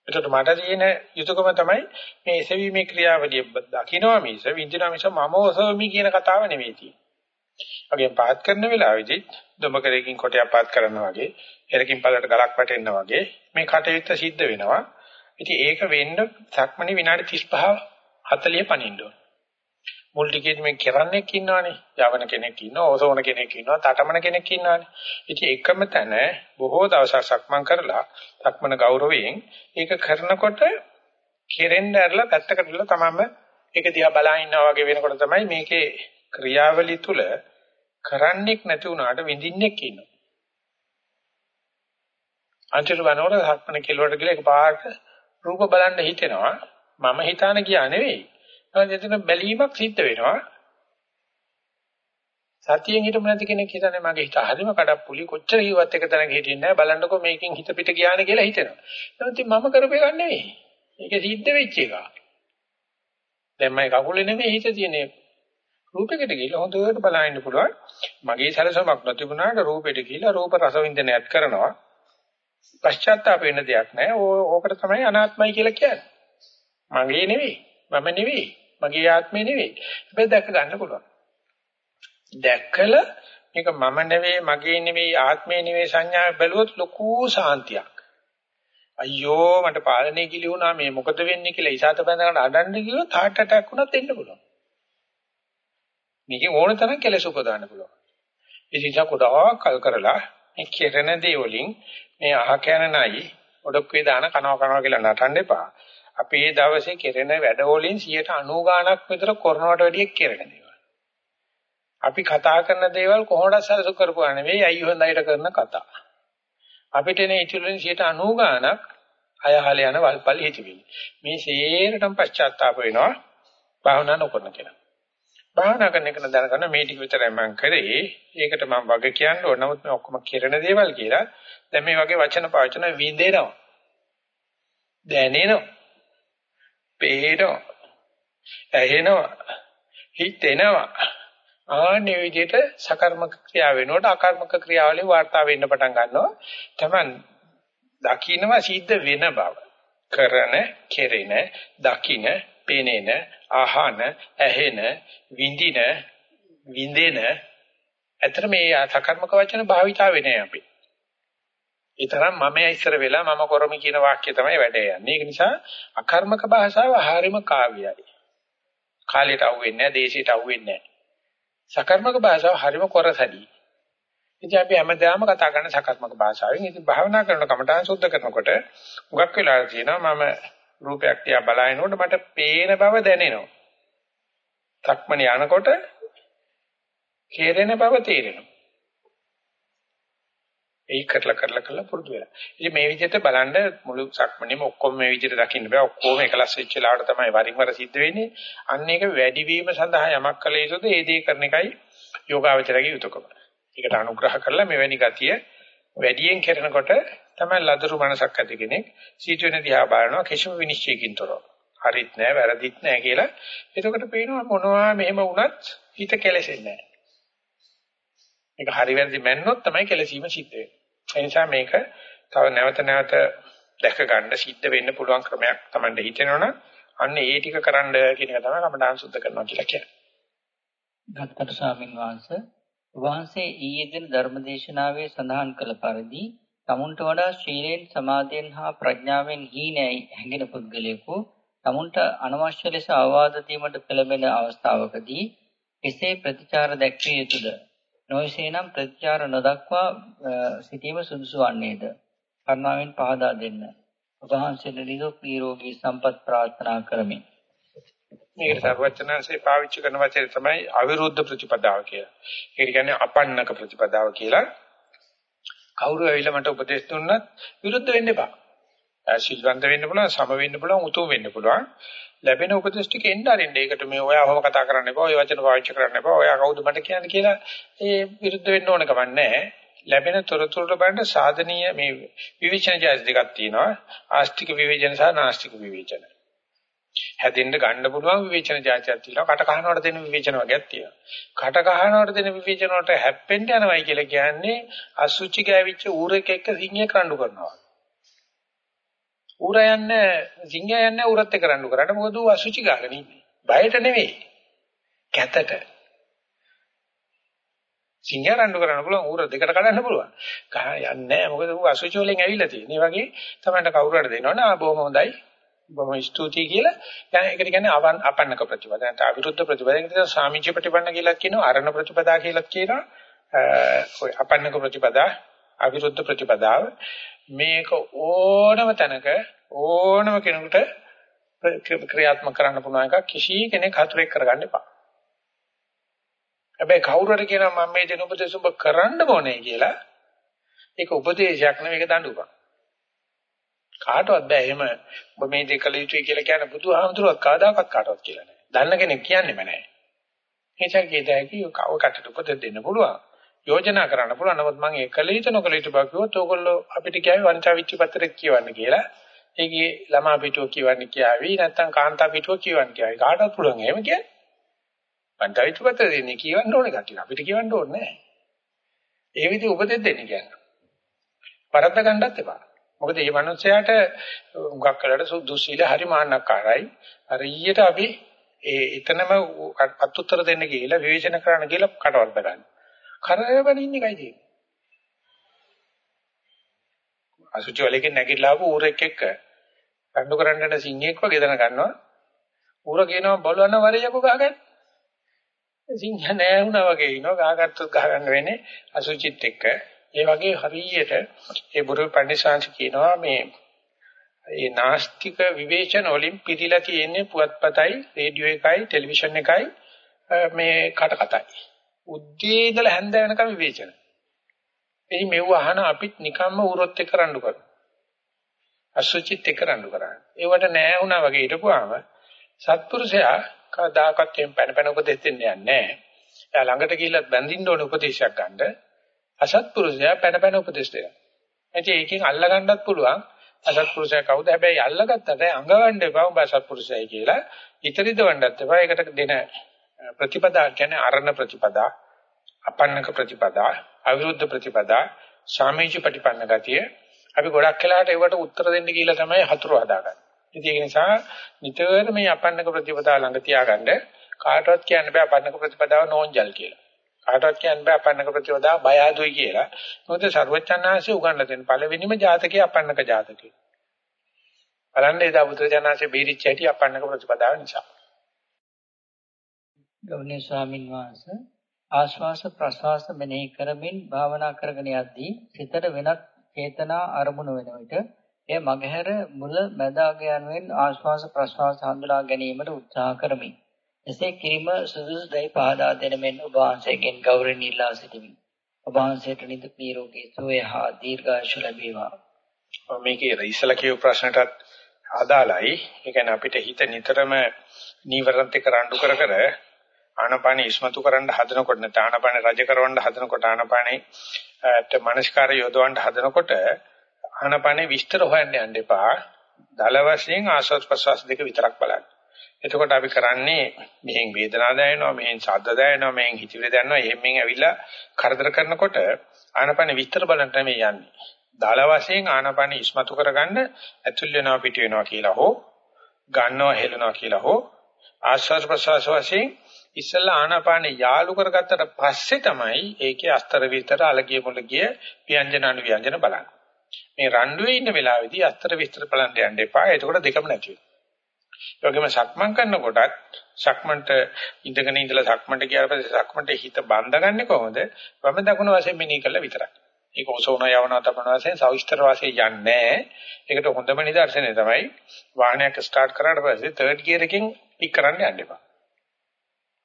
එතකොට මට තියෙන යුතුයකම තමයි මේ එසවීමේ ක්‍රියාවලිය දකින්නවා මිස විඳිනවා මිස මම ඔසවමි කියන කතාව නෙවෙයි තියෙන්නේ. වගේ පාත් කරන වෙලාවෙදි දොඹකරකින් කොටයක් පාත් කරනවා වගේ, එරකින් පළලට ගලක් වැටෙනවා වගේ මේ කටයුත්ත සිද්ධ වෙනවා. ඉතින් ඒක වෙන්න සක්මණේ විනාඩි 35 40 පණින්න ඕන. මුල් ටිකේදී මේ කරන්නෙක් ඉන්නවනේ. යවන කෙනෙක් ඉන්නවා, ඕසෝන කෙනෙක් ඉන්නවා, තටමන කෙනෙක් ඉන්නවනේ. ඉතින් එකම තැන බොහෝ දවසක් සක්මන් කරලා සක්මන ගෞරවයෙන් ඒක කරනකොට කෙරෙන්න ඇරලා පැත්තකට ඉල්ල තමම ඒක දිහා බලා ඉන්නවා වගේ වෙනකොට තමයි මේකේ ක්‍රියාවලිය තුල කරන්නෙක් නැති වුණාට විඳින්නෙක් ඉන්නවා. අන්තිමට වනවල සක්මන කෙලවට ගිහලා එකපාරට රූප බලන්න හිතෙනවා. මම හිතාන ගියා නෙවෙයි. නමුත් එතන බැලීමක් සිද්ධ වෙනවා. සතියෙන් හිටම නැති කෙනෙක් හිතන්නේ මගේ හිත හරිම කඩප්පුලි කොච්චර හිවත් එක තැනක හිටින්නේ නැහැ බලන්නකෝ මේකෙන් හිත පිට ගියානේ කියලා හිතෙනවා. නමුත් මම කරපේ ගන්න නෙවෙයි. ඒක සිද්ධ වෙච්ච එක. දැන් මම කකුලේ නෙවෙයි හිත තියෙන්නේ. රූපයකට ගිහලා හොඳට බලන්න පුළුවන්. මගේ සැලසුමක් නොතිබුණාට රූපෙට ගිහලා රූප රස වින්දනයත් කරනවා. පශ්චාත්තාප වෙන්න දෙයක් නැහැ. ඕකට තමයි අනාත්මයි කියලා කියන්නේ. මගේ නෙවෙයි. මම නෙවෙයි. මගේ ආත්මේ නෙවෙයි. හැබැයි දැක ගන්න පුළුවන්. දැකලා මේක මම නෙවෙයි, මගේ නෙවෙයි, ආත්මේ නෙවෙයි සංඥාව බැලුවොත් ලොකු සාන්තියක්. අයියෝ මට පාලනය කිලි වුණා මේ මොකද වෙන්නේ කියලා ඉසాత බඳගෙන අඬන්න ගියොත් heart attack වුණත් එන්න පුළුවන්. මේකේ ඕන තරම් කෙලෙස් උපදවන්න පුළුවන්. ඒ නිසා කොටාවක් කල් කරලා මේ කෙරෙන දේ වලින් මේ අහ කැනනයි ඔඩොක්කේ දාන කනවා කනවා කියලා නටන්න එපා. අපේ දවසේ කෙරෙන වැඩ වලින් 90 ගාණක් විතර කරනවට වැඩිය කෙරෙන දේවල්. අපි කතා කරන දේවල් කොහොමද සැලසු කරපුවා නෙවෙයි අයි හොඳයිට කරන කතා. අපිට එන ඉතිරින් 90 ගාණක් අයහල යන වල්පල් හිතවිලි. මේ සේරටම පශ්චාත්තාප වෙනවා භාවනා නොකරන කෙනා. භාවනා කරන එක දැනගන්න මේ ටික විතරයි මම කරේ. ඒකට මම වග කියන්න ඕන. නමුත් මේ ඔක්කොම කෙරෙන දේවල් කියලා දැන් මේ වගේ වචන පාවිච්චි විඳිනවා. දැනෙනවා. පේනවා. ඇහෙනවා. හිතෙනවා. ආන්නේ විදිහට සකර්මක ක්‍රියාව වෙනකොට අකර්මක ක්‍රියාවලින් වාර්තා වෙන්න පටන් ගන්නවා. තමන් දකින්නවා සිද්ධ වෙන බව. කරන, කෙරෙන, දකින්න, පෙනෙන, අහන, ඇහෙන, විඳින, විඳින ඇතර මේ සකර්මක වචන භාවිතා වෙන්නේ අපි. ඒ තරම් මම ඉස්සර වෙලා මම කරමි කියන වාක්‍ය තමයි වැඩ යන්නේ. ඒක නිසා අකර්මක භාෂාව හරීම කාව්‍යයි. කාලයට අහුවෙන්නේ නැහැ, දේශයට අහුවෙන්නේ නැහැ. සකර්මක භාෂාව හරිම කොරසඩි. ඉතින් අපි හැමදාම කතා කරන සකර්මක භාෂාවෙන් ඉතින් භාවනා කරන කමඨාන් සුද්ධ කරනකොට උගක් වෙලා තියෙනවා මම රූපයක් තියා බලනකොට මට පේන බව දැනෙනවා. සක්මණ යනකොට කෙරෙන බව තේරෙනවා. ඒක කරලා කරලා කරලා පුරුදු වෙලා. ඉතින් මේ විදිහට බලන්න මුළු සක්මණේම ඔක්කොම මේ විදිහට දකින්න බෑ. ඔක්කොම එකලස් වෙච්ච වෙලාවට තමයි වරින් වර සිද්ධ වෙන්නේ. අන්න ඒක වැඩි වීම සඳහා යමක් කළ යුතුද? ඒ දේ කරන එකයි යෝගාවචරයේ යුතුයකම. ඒකට අනුග්‍රහ කරලා මෙවැනි ගතිය වැඩියෙන් කරනකොට තමයි ලදරු මනසක් ඇති කෙනෙක් සීතු වෙන දිහා බලනවා කිසිම විනිශ්චයකින් තොරව. හරිත් නෑ වැරදිත් නෑ කියලා. එතකොට පේනවා මොනවා මෙහෙම වුණත් හිත කෙලෙසෙන්නේ නෑ. මේක හරි වැරදි මැන්නොත් තමයි කෙලසීම සිද්ධ වෙන්නේ. ඒ නිසා මේක තව නැවත නැවත දැක ගන්න සිද්ධ වෙන්න පුළුවන් ක්‍රමයක් Tamande හිතෙනවනම් අන්න ඒ ටික කරන්න කියන එක තමයි කමඩාන් සුද්ධ කරනවා කියලා කියන්නේ. ගත්තට ස්වාමින් වහන්සේ වහන්සේ ඊයේ දින ධර්මදේශනාවේ සඳහන් කළ පරිදි tamunට වඩා ශීලයෙන් සමාධියෙන් හා ප්‍රඥාවෙන් හීනයි හැඟෙන පුද්ගලයෙකු tamunට අනවශ්‍ය ලෙස අවවාද දීමට පෙළඹෙන අවස්ථාවකදී එසේ ප්‍රතිචාර දැක්විය යුතුද නොයසේනම් ප්‍රතිචාර නොදක්වා සිටීම සුදුසු වන්නේද? කරුණාවෙන් පහදා දෙන්න. ඔබ වහන්සේට නිරෝගී නිරෝගී සම්පත් ප්‍රාර්ථනා කරමි. මේකට සර්වචනanse පාවිච්චි කරන වචනේ තමයි අවිරුද්ධ ප්‍රතිපදාව කියලා. ඒ කියන්නේ අපන්නක ප්‍රතිපදාව කියලා. කවුරු ඇවිල්ලා මට උපදෙස් දුන්නත් විරුද්ධ වෙන්න එපා. ශිල්වන්ත වෙන්න පුළුවන්, සම වෙන්න පුළුවන්, උතුම් වෙන්න පුළුවන්. ලැබෙන උපදෙස් ටික එන්න අරින්න. ඒකට මේ ඔයා ඔහොම කතා කරන්න එපා, ඔය වචන පාවිච්චි කරන්න එපා, ඔයා කවුද මට කියන්නේ කියලා ඒ විරුද්ධ වෙන්න ඕන කමක් නැහැ. ලැබෙන තොරතුරු බලන්න සාධනීය මේ විවේචන ජාති දෙකක් තියෙනවා. ආස්තික විවේචන සහ නාස්තික විවේචන. හැදෙන්න ගන්න පුළුවන් විවේචන ජාතියක් තියෙනවා. කට කහනවට දෙන විවේචන වර්ගයක් තියෙනවා. කට කහනවට දෙන විවේචන වලට හැප්පෙන්න යනවයි කියලා කියන්නේ අසුචි ගෑවිච්ච ඌරෙක් එක්ක සිංහේ කරඬු කරනවා. ඌර යන්නේ සිංහයා යන්නේ ඌරත් එක්ක රණ්ඩු කරන්න මොකද ඌ අසුචි ගහගෙන ඉන්නේ. බයට නෙවෙයි. කැතට. සිංහයා රණ්ඩු කරන්න පුළුවන් ඌර දෙකට කඩන්න පුළුවන්. ගහ යන්නේ නැහැ මොකද ඌ අසුචි වලින් ඇවිල්ලා තියෙන්නේ. ඒ වගේ තමයි කවුරු හරි දෙනවනේ ආ බොහොම හොඳයි. බොහොම ස්තුතියි කියලා. දැන් ඒකට කියන්නේ අවන් අපන්නක ප්‍රතිපදාව. දැන් අවිරුද්ධ ප්‍රතිපදාව. ඒකට සාමිච්‍ය ප්‍රතිපන්න කියලා කියනවා. අරණ ප්‍රතිපදා කියලා කියනවා. ඔය අපන්නක ප්‍රතිපදා අවිරුද්ධ ප්‍රතිපදාව. මේක ඕනම තැනක ඕනම කෙනෙකුට ක්‍රියාත්මක කරන්න පුළුවන් එකක් කිසි කෙනෙක් හතුරෙක් කරගන්න එපා. හැබැයි කවුරු හරි කියනවා මම මේ දෙන උපදේශ ඔබ කරන්න ඕනේ කියලා ඒක උපදේශයක් නෙවෙයි ඒක දඬුවම්. කාටවත් බෑ එහෙම ඔබ මේ දේ කළ යුතුයි කියලා කියන බුදුහාමුදුරුවෝ කවදාකවත් කාටවත් කියලා නැහැ. දන්න කෙනෙක් කියන්නේම නැහැ. එනිසා කීයදැකි කව කටට උපද දෙන්න පුළුවන්. යෝජනා කරන්න පුළුවන්. නමුත් මම ඒ කළ යුතු නොකළ යුතු බව කිව්වොත් ඕගොල්ලෝ අපිට කියවි වංචා විච්ච පත්‍රයක් කියවන්න කියලා. ඒකේ ළමා පිටුව කියවන්න කියාවි නැත්නම් කාන්තා පිටුව කියවන්න කියාවි. කාටවත් පුළුවන් එහෙම කියන්නේ. වංචා විච්ච පත්‍රය දෙන්නේ කියවන්න ඕනේ කටිය. අපිට කියවන්න ඕනේ නැහැ. ඒ විදිහ උපදෙස් දෙන්න කියන්නේ. වරද්ද ගන්නත් එපා. මොකද මේ මිනිස්යාට හුඟක් කලකට දුස්සීල හරි මාන්නක්කාරයි. හරියට අපි ඒ එතනම අත්උත්තර දෙන්න කියලා විවේචන කරන්න කියලා කටවර්ධ ගන්න. කරවන ඉන්න එකයි තියෙන්නේ. අසුචි වලකින් නැගිටලා ආපු ඌරෙක් එක්ක රණ්ඩු කරන්න යන සිංහෙක් වගේ දන ගන්නවා. ඌර කියනවා බලවන්න වරියකෝ ගහගන්න. සිංහ නෑ වුණා වගේ ඉනවා ගහගත්තොත් ගහගන්න වෙන්නේ අසුචිත් එක්ක. ඒ වගේ හරියට ඒ බුරු පඬිසාංශ කියනවා මේ ඒ නාස්තික විවේචන වලින් පිළිලා තියෙන්නේ පුවත්පතයි, රේඩියෝ එකයි, ටෙලිවිෂන් එකයි මේ කට කතයි. උද්දී ඉඳලා හැන්ද වෙනකම් විවේචන. එහි මෙව අහන අපිත් නිකම්ම උරොත් එක්ක රණ්ඩු කරනවා. අසුචිත් එක්ක රණ්ඩු කරන්නේ. ඒවට නෑ වුණා වගේ හිටපුවාම සත්පුරුෂයා කවදාකවත් එම් පැන පැන උපදෙස් දෙන්නේ නැහැ. එයා ළඟට ගිහිල්ලා බැඳින්න ඕන උපදේශයක් ගන්න. අසත්පුරුෂයා පැන පැන උපදෙස් දෙනවා. එතකොට ඒකෙන් අල්ල ගන්නත් පුළුවන්. අසත්පුරුෂයා කවුද? හැබැයි අල්ලගත්තට අඟවන්න එපා උඹ අසත්පුරුෂයයි කියලා. ඉතරිදවන්නත් එපා. ඒකට දෙන ප්‍රතිපදා කියන්නේ අරණ ප්‍රතිපදා, අපන්නක ප්‍රතිපදා, අවිරුද්ධ ප්‍රතිපදා, සාමීච ප්‍රතිපන්න ගතිය. අපි ගොඩක් වෙලාවට ඒවට උත්තර දෙන්න කියලා තමයි හතුරු හදාගන්නේ. ඉතින් ඒ නිසා නිතර මේ අපන්නක ප්‍රතිපදා ළඟ තියාගන්න කාටවත් කියන්න බෑ අපන්නක ප්‍රතිපදාව නෝන්ජල් කියලා. කාටවත් කියන්න බෑ අපන්නක ප්‍රතිපදාව බය ආදුයි කියලා. මොකද ਸਰවචන්නාංශය උගන්ලා දෙන පළවෙනිම ජාතකයේ අපන්නක ජාතකය. බලන්න එදා බුදුරජාණන්සේ බීරිච්ච හැටි අපන්නක ප්‍රතිපදාව නිසා. ගෞරවනීය ස්වාමින් වහන්සේ ආශ්වාස ප්‍රශ්වාස මෙනෙහි කරමින් භාවනා කරගෙන යද්දී සිතට වෙනත් චේතනා අරමුණු වෙන විට එය මගහැර මුල මැදාග යනුවෙන් ආශ්වාස ප්‍රශ්වාස හඳුනා ගැනීමට උත්සාහ කරමි. එසේ කිරීම සුදුසුදයි පහදා දෙන මෙන් ඔබ වහන්සේගෙන් ගෞරවයෙන් ඉල්ලා සිටිමි. ඔබ වහන්සේට නිදුක් නිරෝගී සුවය හා දීර්ඝායුෂ ලැබේවා. මේකේ ඉස්සලා කියපු ප්‍රශ්නටත් අදාළයි. ඒ කියන්නේ අපිට හිත නිතරම නීවරණත් එක්ක රණ්ඩු කර කර ආනපාන ඉස්මතු කරන්න හදනකොට නැත්නම් ආනපාන රජ කරවන්න හදනකොට ආනපානේ ට මනස්කාර යොදවන්න හදනකොට ආනපානේ විස්තර හොයන්න යන්න එපා. දල වශයෙන් ආස්වාද ප්‍රසවාස දෙක විතරක් බලන්න. එතකොට අපි කරන්නේ මෙහෙන් වේදනාව දැනෙනවා, මෙහෙන් ශබ්ද දැනෙනවා, මෙහෙන් හිතිවිලි දැනෙනවා, එහෙමෙන් ඇවිල්ලා කරදර කරනකොට ආනපානේ විස්තර බලන්න මේ යන්නේ. දල වශයෙන් ආනපානේ ඉස්මතු කරගන්න ඇතුල් වෙනවා පිට වෙනවා කියලා හෝ ගන්නවා හෙලනවා කියලා හෝ ආස්වාද ප්‍රසවාස වශයෙන් ඉස්සල්ලා ආනාපානෙ යාලු කරගත්තට පස්සේ තමයි ඒකේ අස්තර විතර අලගිය මුලගිය ව්‍යංජන අනු ව්‍යංජන බලන්න. මේ රණ්ඩුවේ ඉන්න වෙලාවේදී අස්තර විස්තර බලන්න යන්න එපා. එතකොට දෙකම නැති වෙනවා. ඒ වගේම සක්මන් කරනකොටත් සක්මන්ට ඉඳගෙන ඉඳලා සක්මන්ට ගියාට පස්සේ සක්මන්ට හිත බඳගන්නේ කොහොමද? වම දකුණ වශයෙන් මෙනෙහි කළා විතරයි. ඒක ඔසවන යවන තමන වශයෙන් සවිස්තර වාසිය යන්නේ නැහැ. ඒකට හොඳම නිදර්ශනය තමයි වාහනයක් ස්ටාර්ට් කරාට පස්සේ තර්ඩ් ගියර් එකෙන් පික් කරන්න යන්න එපා.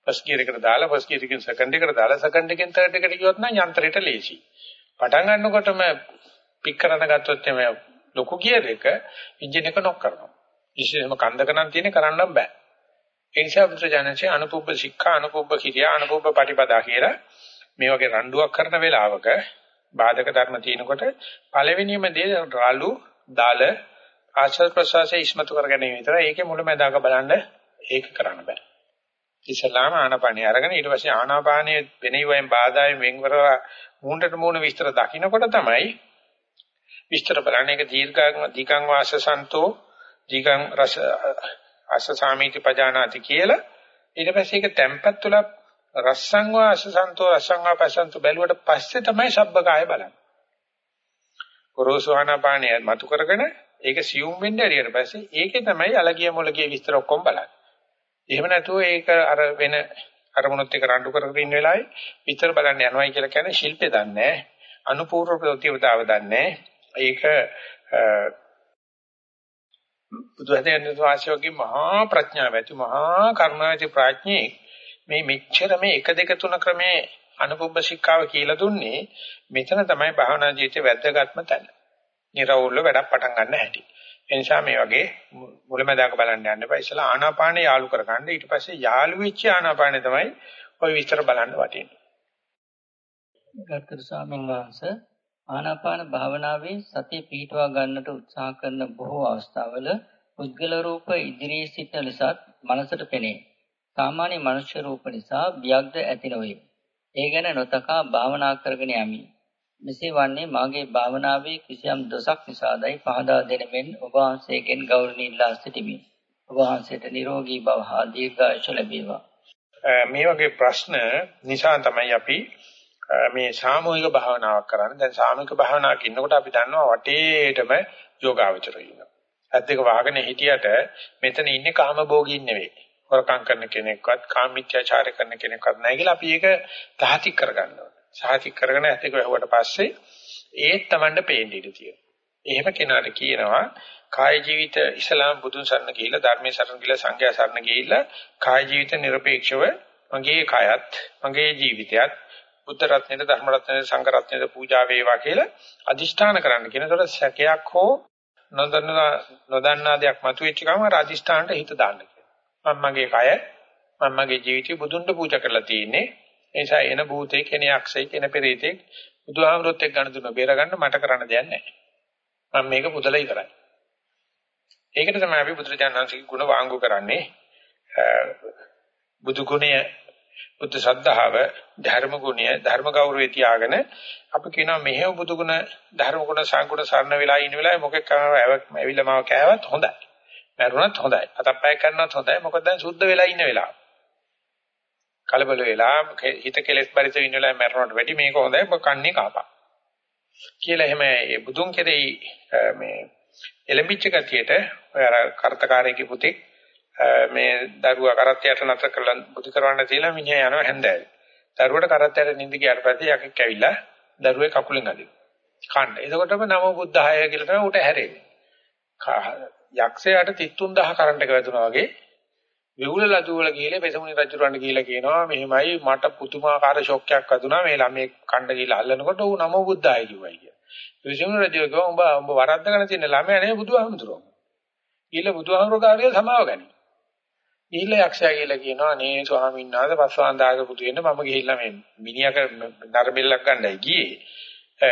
ෆස්ට් ගියර් එකට දාලා ෆස්ට් ගියර් එකෙන් සෙකන්ඩ් එකට දාලා සෙකන්ඩ් එකෙන් තර්ඩ් එකට ගියොත් නම් යන්ත්‍රයට ලේසි. පටන් ගන්නකොටම පික් කරන ගත්තොත් එමේ ලොකු ගියර් එක එන්ජින් එක නොක් කරනවා. විශේෂයෙන්ම කන්දක නම් තියෙන කරන්න බෑ. ඒ නිසා බුදුජානකසේ අනුපුබ්බ ශික්ෂා අනුපුබ්බ කිරියා අනුපුබ්බ පටිපදා කියලා මේ වගේ රණ්ඩුවක් කරන වෙලාවක බාධක ධර්ම තියෙනකොට පළවෙනිම දේ රාලු දාල ආශ්‍රද ප්‍රසවාසයේ ඉස්මතු කරගැනීම විතරයි. ඒකේ මුලමඳාක බලන්න ඒක කරන්න බෑ. ඉස්ලාම ආනාපානිය අරගෙන ඊට පස්සේ ආනාපානයේ වෙනිවෙන් බාධායෙන් වෙන්වර මූණට මූණ විස්තර දකින්නකොට තමයි විස්තර බලන්නේ. ඒක දීර්ඝං දීකං වාසසන්තෝ දීකං රස අස සාමීති පජානාති කියලා. ඊට පස්සේ ඒක tempat තුල රස්සං වාසසන්තෝ රසං වාපසන්තෝ බැලුවට පස්සේ තමයි සබ්බකාය බලන්නේ. කොරෝසු ආනාපානිය මතු කරගෙන ඒක සියුම් වෙන්න ඇරියට පස්සේ ඒකේ තමයි අලගිය මොලගිය විස්තර ඔක්කොම බලන්නේ. එහෙම නැතුව ඒක අර වෙන අරමුණුත් එක්ක රණ්ඩු කරගෙන ඉන්න වෙලාවේ විතර බලන්න යනවායි කියලා කියන්නේ ශිල්පේ දන්නේ අනුපූර්ව ප්‍රතිවතාව දන්නේ ඒක බුදුහදයන් වාසියෝගේ මහා ප්‍රඥාව ඇති මහා කරුණාවති ප්‍රඥේ මේ මෙච්චර මේ 1 2 3 ක්‍රමේ අනුපුබ්බ ශික්ෂාව කියලා දුන්නේ මෙතන තමයි භාවනා ජීවිතේ වැදගත්ම තැන. නිරවුල්ව වැඩක් පටන් ගන්න හැටි. ඒ නිසා මේ වගේ මුලමදාක බලන්න යන්න එපා. ඉස්සලා ආනාපානෙ යාලු කරගන්න. ඊට පස්සේ යාලු වෙච්ච ආනාපානෙ තමයි ওই විස්තර බලන්න වටින්නේ. ගත්තර ස්වාමීන් වහන්සේ ආනාපාන භාවනාවේ සතිය පිහිටවා ගන්නට උත්සාහ කරන බොහෝ අවස්ථාවල පුද්ගල රූප ඉදිරියේ සිට ලෙසත් මනසට පෙනේ. සාමාන්‍ය මනුෂ්‍ය රූප නිසා වියග්ද ඇති නොවේ. ඒ ගැන නොතකා භාවනා කරගෙන යමි. මෙසේ වන්නේ මාගේ භාවනාවේ කිසියම් දොසක් නිසාදයි පහදා දෙනෙමින් ඔබ වහන්සේගෙන් ගෞරවණීය ඉල්ලා සිටිමි. ඔබ වහන්සේට නිරෝගී භව හා දීර්ඝායුෂ ලැබේවා. මේ වගේ ප්‍රශ්න නිසා තමයි අපි මේ සාමූහික භාවනාවක් කරන්නේ. දැන් සාමූහික භාවනාවක ඉන්නකොට අපි දන්නවා වටේටම යෝගාවචරය ඉන්නවා. ඇත්ත එක වහගෙන හිටියට මෙතන ඉන්නේ කාමභෝගීන් නෙවෙයි. හොරකම් කරන කෙනෙක්වත් කාමීත්‍යාචාර කරන කෙනෙක්වත් නැහැ කියලා අපි ඒක තහති කරගන්නවා. සාතික් කරගෙන ඇති ගහුවට පස්සේ ඒත් Tamanne පේන්න ඉඩ තියෙනවා. එහෙම කෙනාට කියනවා කාය ජීවිත ඉස්ලාම් බුදුන් සරණ ගිහිල්ලා ධර්මයේ සරණ ගිහිල්ලා සංඝයා සරණ ගිහිල්ලා කාය ජීවිත নিরপেক্ষව මගේ කායත් මගේ ජීවිතයත් බුද්ධ රත්නයේ ධර්ම රත්නයේ සංඝ රත්නයේ පූජා වේවා කියලා අදිෂ්ඨාන කරන්න කියනතර සැකයක් හෝ නොදන්නා නොදන්නා දෙයක් මතුවෙච්ච ගමන් අර අදිෂ්ඨානට හිත දාන්න කියනවා. මම මගේ කය මම මගේ ජීවිතය බුදුන්ට පූජා කරලා තියෙන්නේ ඒ නිසා එන භූතේ කෙනේ අක්ෂය කෙන පෙරේතෙක් බුදුහාමරොත් එක්ක ගණ දුන්න බේරගන්න මට කරන්න දෙයක් නැහැ. මම මේක පුදලා ඉවරයි. ඒකට තමයි අපි බුදුරජාණන්සේගේ ගුණ වාංගු කරන්නේ. බුදු ගුණය බුද්ධ ශ්‍රද්ධාව ධර්ම ගුණය ධර්ම ගෞරවය තියාගෙන අපි කියනවා මෙහෙම බුදු ගුණ ධර්ම ගුණ සංගුණ සරණ වෙලා ඉන්න වෙලාවේ මොකෙක් ඇවිල්ලා මාව කෑවත් හොඳයි. මරුණත් හොඳයි. අතප්පය කරනත් හොඳයි. මොකද දැන් සුද්ධ වෙලා ඉන්න වෙලාව. කලබල වෙලා හිත කෙලෙස් පරිත ඉන්න වෙලාවේ මැරෙනවට වැඩි මේක හොඳයි ඔබ කන්නේ කාපා කියලා එහෙම ඒ බුදුන් කෙරෙහි මේ එලඹිච්ච ගතියට ඔය අර කර්තකාරයේ පුතේ මේ දරුවා කරත්තයට නැතර කරලා බුදු කරවන්න තියලා මිනිහා යනවා හැන්දෑවේ. දරුවට කරත්තයට නිඳ ගියාට පස්සේ යකෙක් ඇවිල්ලා දරුවේ කකුලෙන් අදිනවා. කන්න. එතකොටම නම බුද්ධහය කියලා තමයි උට හැරෙන්නේ. යක්ෂයාට 33000 කරන්ට් එක වැදුනා වගේ විවුලලා දුවල ගිහලා පෙසමුණි රජුරවන්ට ගිහලා කියනවා මෙහෙමයි මට පුදුමාකාර ෂොක් එකක් වදුනා මේ ළමේ කණ්ඩ ගිහලා අල්ලනකොට ඌ නමෝ බුද්ධාය කිව්වයි කිය. පෙසමුණි රජු කිව්වා උඹ උඹ වරද්දගෙන තියෙන ළමයා නේ බුදුහාමුදුරුවෝ. ගිහලා බුදුහාමුදුරුවෝ කාර්යය සමාව ගනි. ගිහිල්ලා යක්ෂයා කියලා කියනවා නේ ස්වාමීන් වහන්සේ පස්වාන්දාග පුතු වෙන්න මම ගිහිල්ලා මේ මිනිහක නරබෙල්ලක් ගන්නයි ගියේ.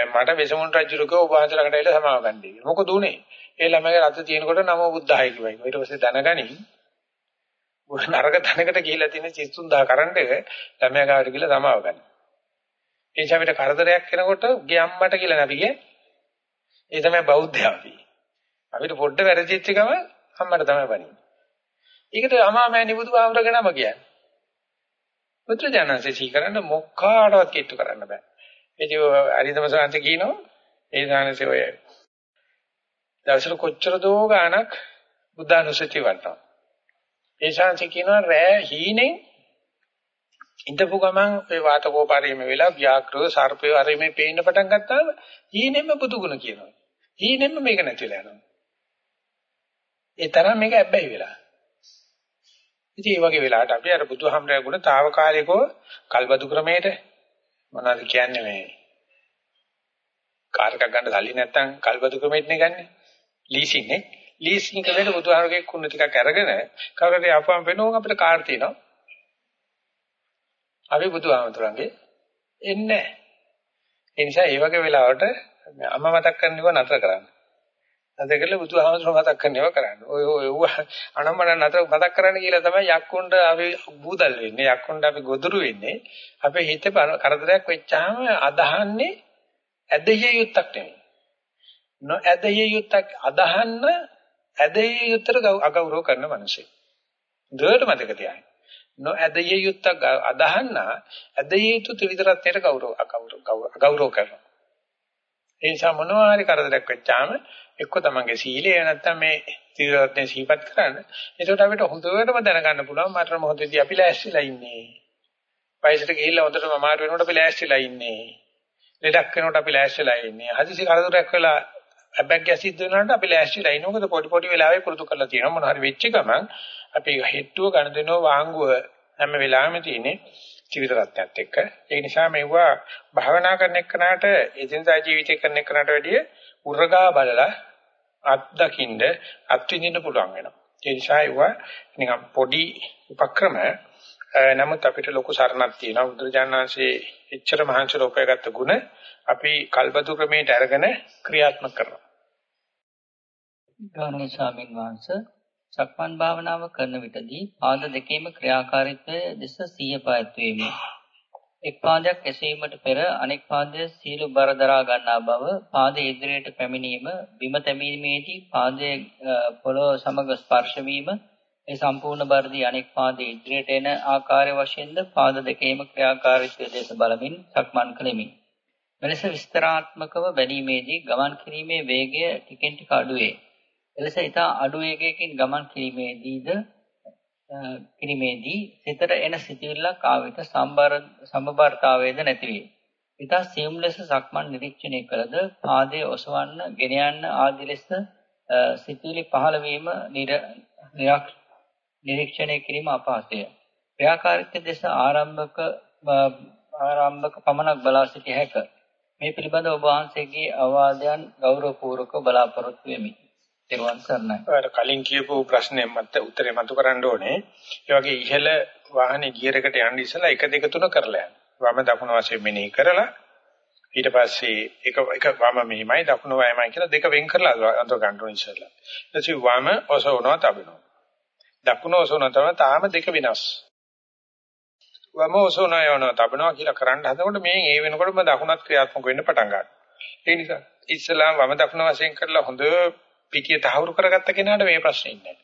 මට වෙසමුණු රජුරකෝ ඔබ වහන්සේ ළඟට ඇවිල්ලා සමාව ගන්නයි. මොකද උනේ? ඒ ළමයාගේ රත තියෙනකොට නමෝ බුද්ධාය කිව්වයි. ඊට පස්සේ දැනගනි නරක තැනකට ගිහිලා තියෙන 33000 කරන්ට් එක ළමයා ගාවට ගිහලා සමාව ගන්න. ඒ නිසා අපිට කරදරයක් වෙනකොට ගේ අම්මට කියලා නැපි කිය. ඒ තමයි බෞද්ධයා අපි. අපිට පොඩ්ඩ වැරදිච්ච ගම අම්මට තමයි බනින්නේ. ඒකට අමාමෑණි බුදුහාමරගේ නම කියන්නේ. පුත්‍රජනන්සේ සීකරන්න මොක්කාටවත් කිට්ටු කරන්න බෑ. ඒ කිය අරිදම සාන්ත කියනවා ඒ සානසේ ඔය දවසට කොච්චර දෝ ගාණක් බුද්ධානුස්සතිය වටනවා. ඒ ශාන්ති කියනවා රෑ හීනෙන් ඉඳපු ගමන් ඒ වාතකෝපාරීම වෙලා ව්‍යාකෘව සර්පය අරීමේ පේන්න පටන් ගත්තාම හීනෙන්ම බුදුගුණ කියනවා. හීනෙන්ම මේක නැතිලා යනවා. ඒ තරම් මේක ඇබ්බැහි වෙලා. ඉතින් මේ වගේ වෙලාවට අපි අර බුදුහාමරේ ගුණ తాවකාලිකව කල්බදු ක්‍රමයට මොනවද කියන්නේ මේ කාර් එකක් ගන්න සල්ලි නැත්තම් කල්බදු ක්‍රමයට නේ ගන්නෙ. ලීසින් නේ. ලීසින් කරේට බුදුහාරගේ කුණ ටිකක් අරගෙන කවුරුරි ආපුවම වෙනෝන් අපිට කාර් තියෙනවා. අපි බුදුහාමතුරුන්ගේ එන්නේ ඒ නිසා මේ වගේ වෙලාවට අම්ම මතක් කරන්නව නතර කරන්න. නතර කරලා බුදුහාමතුරු මතක් කරන්නව කරන්න. ඔය ඔය අනම්මන නතර මතක් කරන්න කියලා තමයි යක්කුණ්ඩ අපි බූදල් වෙන්නේ. යක්කුණ්ඩ අපි ගොදුරු වෙන්නේ. අපේ හිතේ කරදරයක් වෙච්චාම අදහන්නේ ඇදහිය යුත්තක් නෙමෙයි. නොඇදහිය යුත්තක් අදහන්න ඇදහිය යුත්තට අගෞරව කරන මිනිස්සු. දෙයට මතක තියාගන්න. නොඇදහිය යුත්තක් අදහන්න ඇදහිය යුතු ත්‍රිවිධ රත්නයට ගෞරව අගෞරව අගෞරව කරනවා. ඒ නිසා මොනවා හරි කරදරයක් වෙච්චාම එක්ක තමන්ගේ සීලය නැත්තම් මේ ත්‍රිවිධ රත්නේ සිහිපත් කරන්න. ඒකට අපිට හොඳටම දැනගන්න පුළුවන් මරණ මොහොතේදී අපි ලෑස්තිලා ඉන්නේ. වයසට ගිහිල්ලා හොඳටම අමාරු වෙනකොට අපි ලෑස්තිලා ඉන්නේ. ලෙඩක් වෙනකොට අපි ලෑස්තිලා ඉන්නේ. හදිසි කරදරයක් වෙලා අබැග්ගය සිද්ධ වෙනකොට අපි ලෑස්තිලා ඉන්නේ. මොකද පොඩි පොඩි වෙලාවෙ පුරුදු කරලා තියෙනවා. මොන හරි වෙච්ච ගමන් අපි හෙට්ටුව ගණ දෙනවා වාංගුව හැම වෙලාවෙම තියෙන්නේ ජීවිත රත්නයත් එක්ක. ඒ නිසා මේවා භාවනා කරන එක්කනට එදිනදා ජීවිතය කරන එක්කනට වැඩිය උරගා බලලා අත්දකින්න අත්විඳින්න පුළුවන් වෙනවා. ඒ නිසා ඒවා නිකන් පොඩි උපක්‍රම නමුත් අපිට ලොකු සරණක් තියෙනවා බුදුරජාණන්සේ එච්චර මහන්සියට උපයගත්ත ගුණ අපි කල්පතු ක්‍රමයට අරගෙන ක්‍රියාත්මක කරනවා. ගෞරවනීය ස්වාමීන් වහන්සේ සක්මන් භාවනාව කරන විටදී පාද දෙකේම ක්‍රියාකාරීත්වය දෙස සිහිය පවත්වීමේ එක් පාදයක් එසවීමට පෙර අනෙක් පාදය සීල බර දරා ගන්නා බව පාදයේ ඉදිරියට පැමිණීම බිම තැබීමේදී පාදයේ පොළොව සමග ස්පර්ශ වීම ඒ සම්පූර්ණ බරදී අනෙක් පාදයේ ඉදිරියට එන ආකාරය වශයෙන්ද පාද දෙකේම ක්‍රියාකාරීත්වය දෙස බලමින් සක්මන් කළෙමි. මෙලෙස විස්තරාත්මකව බැලීමේදී ගමන් කිරීමේ වේගය ටිකෙන් ටික අඩුවේ. එලෙස ඊට අඩු වේගයකින් ගමන් කිරීමේදීද කිරීමේදී සිතට එන සිතුවිල්ලක් ආවිත සම්බර සමබරතාවයේද නැති වේ. ඊට සියුම් ලෙස සක්මන් නිරීක්ෂණය කළද පාදයේ ඔසවන්න, ගෙන යන්න ආදී ලෙස සිතුවිලි පහළ වීම නිරීක්ෂණය කිරීම අපහසුය. ක්‍රියාකාරීත්වය දෙස ආරම්භක ආරම්භක පමණක් බලා සිටිය හැක. මේ පිළිබඳව ඔබ වහන්සේගේ අවවාදයන් ගෞරවපූර්වකව බලාපොරොත්තු වෙමි. තෙරුවන් සරණයි. ඔයාලා කලින් කියපු ප්‍රශ්නේ මත උත්තරේ මතු කරන්න ඕනේ. ඒ වගේ ඉහළ වාහනේ ගියර් එකට යන්න ඉස්සලා 1 2 3 කරලා යන්න. වම දකුණ වශයෙන් මෙනෙහි කරලා ඊට පස්සේ එක එක වම මෙහිමයි දකුණ වයමයි කියලා දෙක වෙන් කරලා අඳුර ගන්න ඕනේ ඉස්සලා. ඊට පස්සේ වම ඔසවනවා තබනවා. දකුණ ඔසවනවා තබනවා තාම දෙක වෙනස්. වම ඔසවනවා යනවා තබනවා කියලා කරන්න හදනකොට මේ ඒ වෙනකොටම දකුණත් ක්‍රියාත්මක වෙන්න පටන් ගන්නවා. ඒ නිසා ඉස්සලා වම දකුණ වශයෙන් කරලා හොඳ පිටිය තහවුරු කරගත්ත කෙනාට මේ ප්‍රශ්නේ ඉන්නේ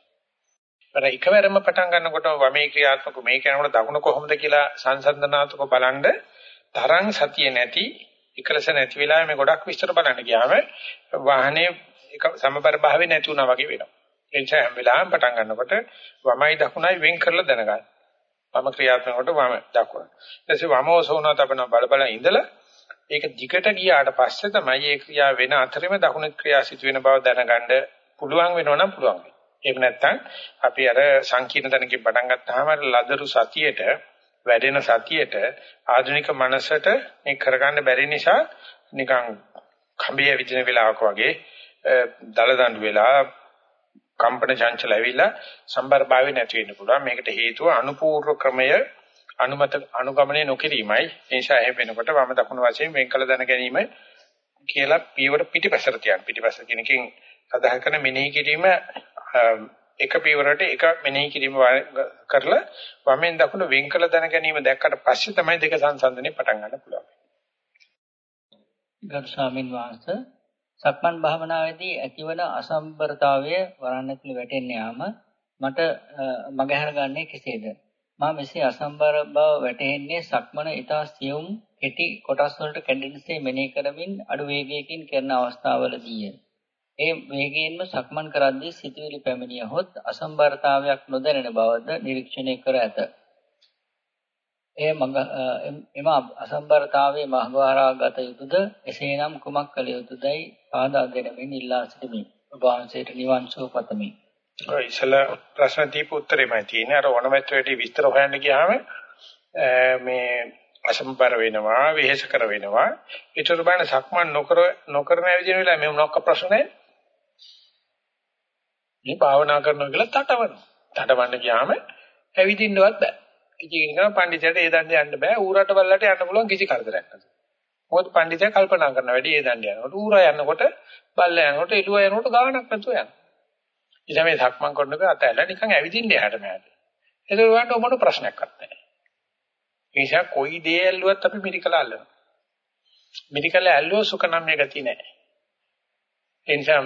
නැහැ. එකවරම පටන් ගන්නකොට වමේ ක්‍රියාත්මක මේ කරනකොට දකුණ කොහොමද කියලා සංසන්දනාත්මක බලනද තරං සතිය නැති එකලස නැති වෙලාවෙ මේ ගොඩක් විස්තර බලන්න ගියාම වාහනේ එක සමබර භාවයේ නැති වුණා වගේ වෙනවා. ඒ නිසා හැම වෙලාවෙම පටන් ගන්නකොට වමයි දකුණයි වෙන් කරලා දැනගන්න. වම ක්‍රියාත්මක කොට වම දකුණ. ඊට පස්සේ වම ඔසවනවා තබන බල බල ඉඳලා ඒක දිගට ගියාට පස්සේ තමයි ඒ ක්‍රියාව වෙන අතරෙම දකුණු ක්‍රියා සිදු වෙන බව දැනගන්න පුළුවන් වෙනවනම් පුළුවන් වෙයි. එහෙම නැත්නම් අපි අර සංකීර්ණ තැනකින් පටන් ගත්තාම ලදරු සතියේට වැඩෙන සතියේට ආධුනික මනසට මේ කරගන්න බැරි නිසා නිකන් කඹේ විදින වෙලාවක වගේ දල දඬු වෙලා කම්පන චංචල ඇවිල්ලා සම්බර භාවය නැති වෙන්න පුළුවන්. මේකට හේතුව අනුපූර්ව ක්‍රමය අනුමත අනුගමනය නොකිරීමයි ඒ නිසා එහෙම වෙනකොට වම දකුණු වශයෙන් වෙන් කළ දැන ගැනීම කියලා පියවර පිටිපසට තියන්න පිටිපස කෙනකින් සදාහ කරන මෙනෙහි කිරීම එක පියවරට එක මෙනෙහි කිරීම කරලා වමෙන් දකුණ වෙන් කළ දැන ගැනීම දැක්කට පස්සේ තමයි දෙක සංසන්දනය පටන් ගන්න පුළුවන්. ගරු ස්වාමින් වහන්සේ සක්මන් භාවනාවේදී ඇතිවන අසම්බරතාවය වරණතුළු වැටෙන්න යාම මට මගහැර ගන්නේ කෙසේද? මා මෙසේ අසම්බර බව වැටහෙන්නේ සක්මන ඊතා සියුම් කෙටි කොටස් වලට කැඩෙනසේ මෙනෙහි කරමින් අඩු වේගයකින් කරන අවස්ථාවලදීය. ඒ වේගයෙන්ම සක්මන් කරද්දී සිතුවිලි පැමිණියහොත් අසම්බරතාවයක් නොදැනෙන බවද නිරීක්ෂණය කර ඇත. එය මඟ එම අසම්බරතාවයේ මහවරාගත යුතුද එසේනම් කුමක් කළ යුතුදයි පාදා දෙනමින් ඉල්ලා සිටිමි. ඔබ වහන්සේට නිවන් සුව පතමි. ඔය ඉතල ප්‍රශ්න දීපු උත්තරෙමයි තියෙන්නේ. අර ඕනමත් වැඩි විස්තර හොයන්න ගියාම මේ අසම්පර වෙනවා, වෙහෙස කර වෙනවා. ඒතර බලන්න සක්මන් නොකර නොකරන ඇවිදින වෙලාව මේ මොනක්ක ප්‍රශ්න නැහැ. මේ භාවනා කරනවා කියලා තටවනවා. තටවන්න ගියාම ඇවිදින්නවත් බෑ. ඉතින් කියන පඬිතුයට ඒ දණ්ඩේ යන්න බෑ. ඌරට බල්ලට යන්න පුළුවන් කිසි කරදරයක් නැහැ. මොකද පඬිතුයා කල්පනා කරන වැඩි ඒ දණ්ඩේ යනකොට ඌරා යනකොට බල්ලා යනකොට එළුවා යනකොට ගානක් නැතුව යනවා. ඉතින් මේ සක්මන් කරනකොට අතැල්ල නිකන් ඇවිදින්න යහට මෑට. ඒක වලට මොන ප්‍රශ්නයක් නැහැ. ඒ නිසා කොයි දේ ඇල්ලුවත් අපි මිරිකල අල්ලනවා. මිරිකල ඇල්ලුව සුඛ නම් මේ ගතිය නැහැ. ඒ නිසා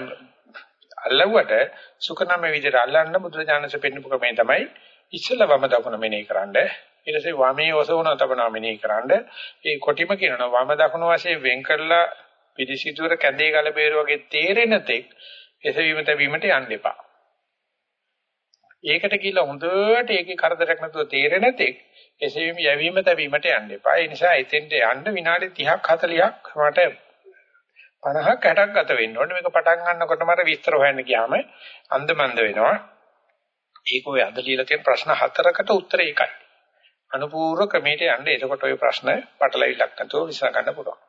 අල්ලුවට සුඛ නම් මේ විදිහට අල්ලන්න බුදුරජාණන්සේ පෙන්නපු ක්‍රමය තමයි ඉස්සෙල්ලා වම දකුණ මෙනෙහි කරන්න. ඊට පස්සේ වමේ ඔසවන තබනවා මෙනෙහි කරන්න. ඒ කොටිම කියනවා වම දකුණ වශයෙන් වෙන් කරලා පිළිසිතුවර කැඳේ ගල බේර වගේ තේරෙන තෙක් එසවීම තැබීමට යන්න එපා. ඒකට කියලා හොඳට ඒකේ කරදරයක් නැතුව තේරෙන තෙක් එසවීම යැවීම තැවීමට යන්න එපා. ඒ නිසා එතෙන්ට යන්න විනාඩි 30ක් 40ක් මට 50ක් 60ක් ගත වෙන්න ඕනේ. මේක පටන් ගන්නකොටම අර විස්තර හොයන්න ගියාම අන්දමන්ද වෙනවා. ඒක ඔය අද ලියලා තියෙන ප්‍රශ්න හතරකට උත්තර ඒකයි. අනුපූර්ව ක්‍රමයට යන්න. එතකොට ඔය ප්‍රශ්න පටලවිලක් නැතුව විසඳ ගන්න පුළුවන්.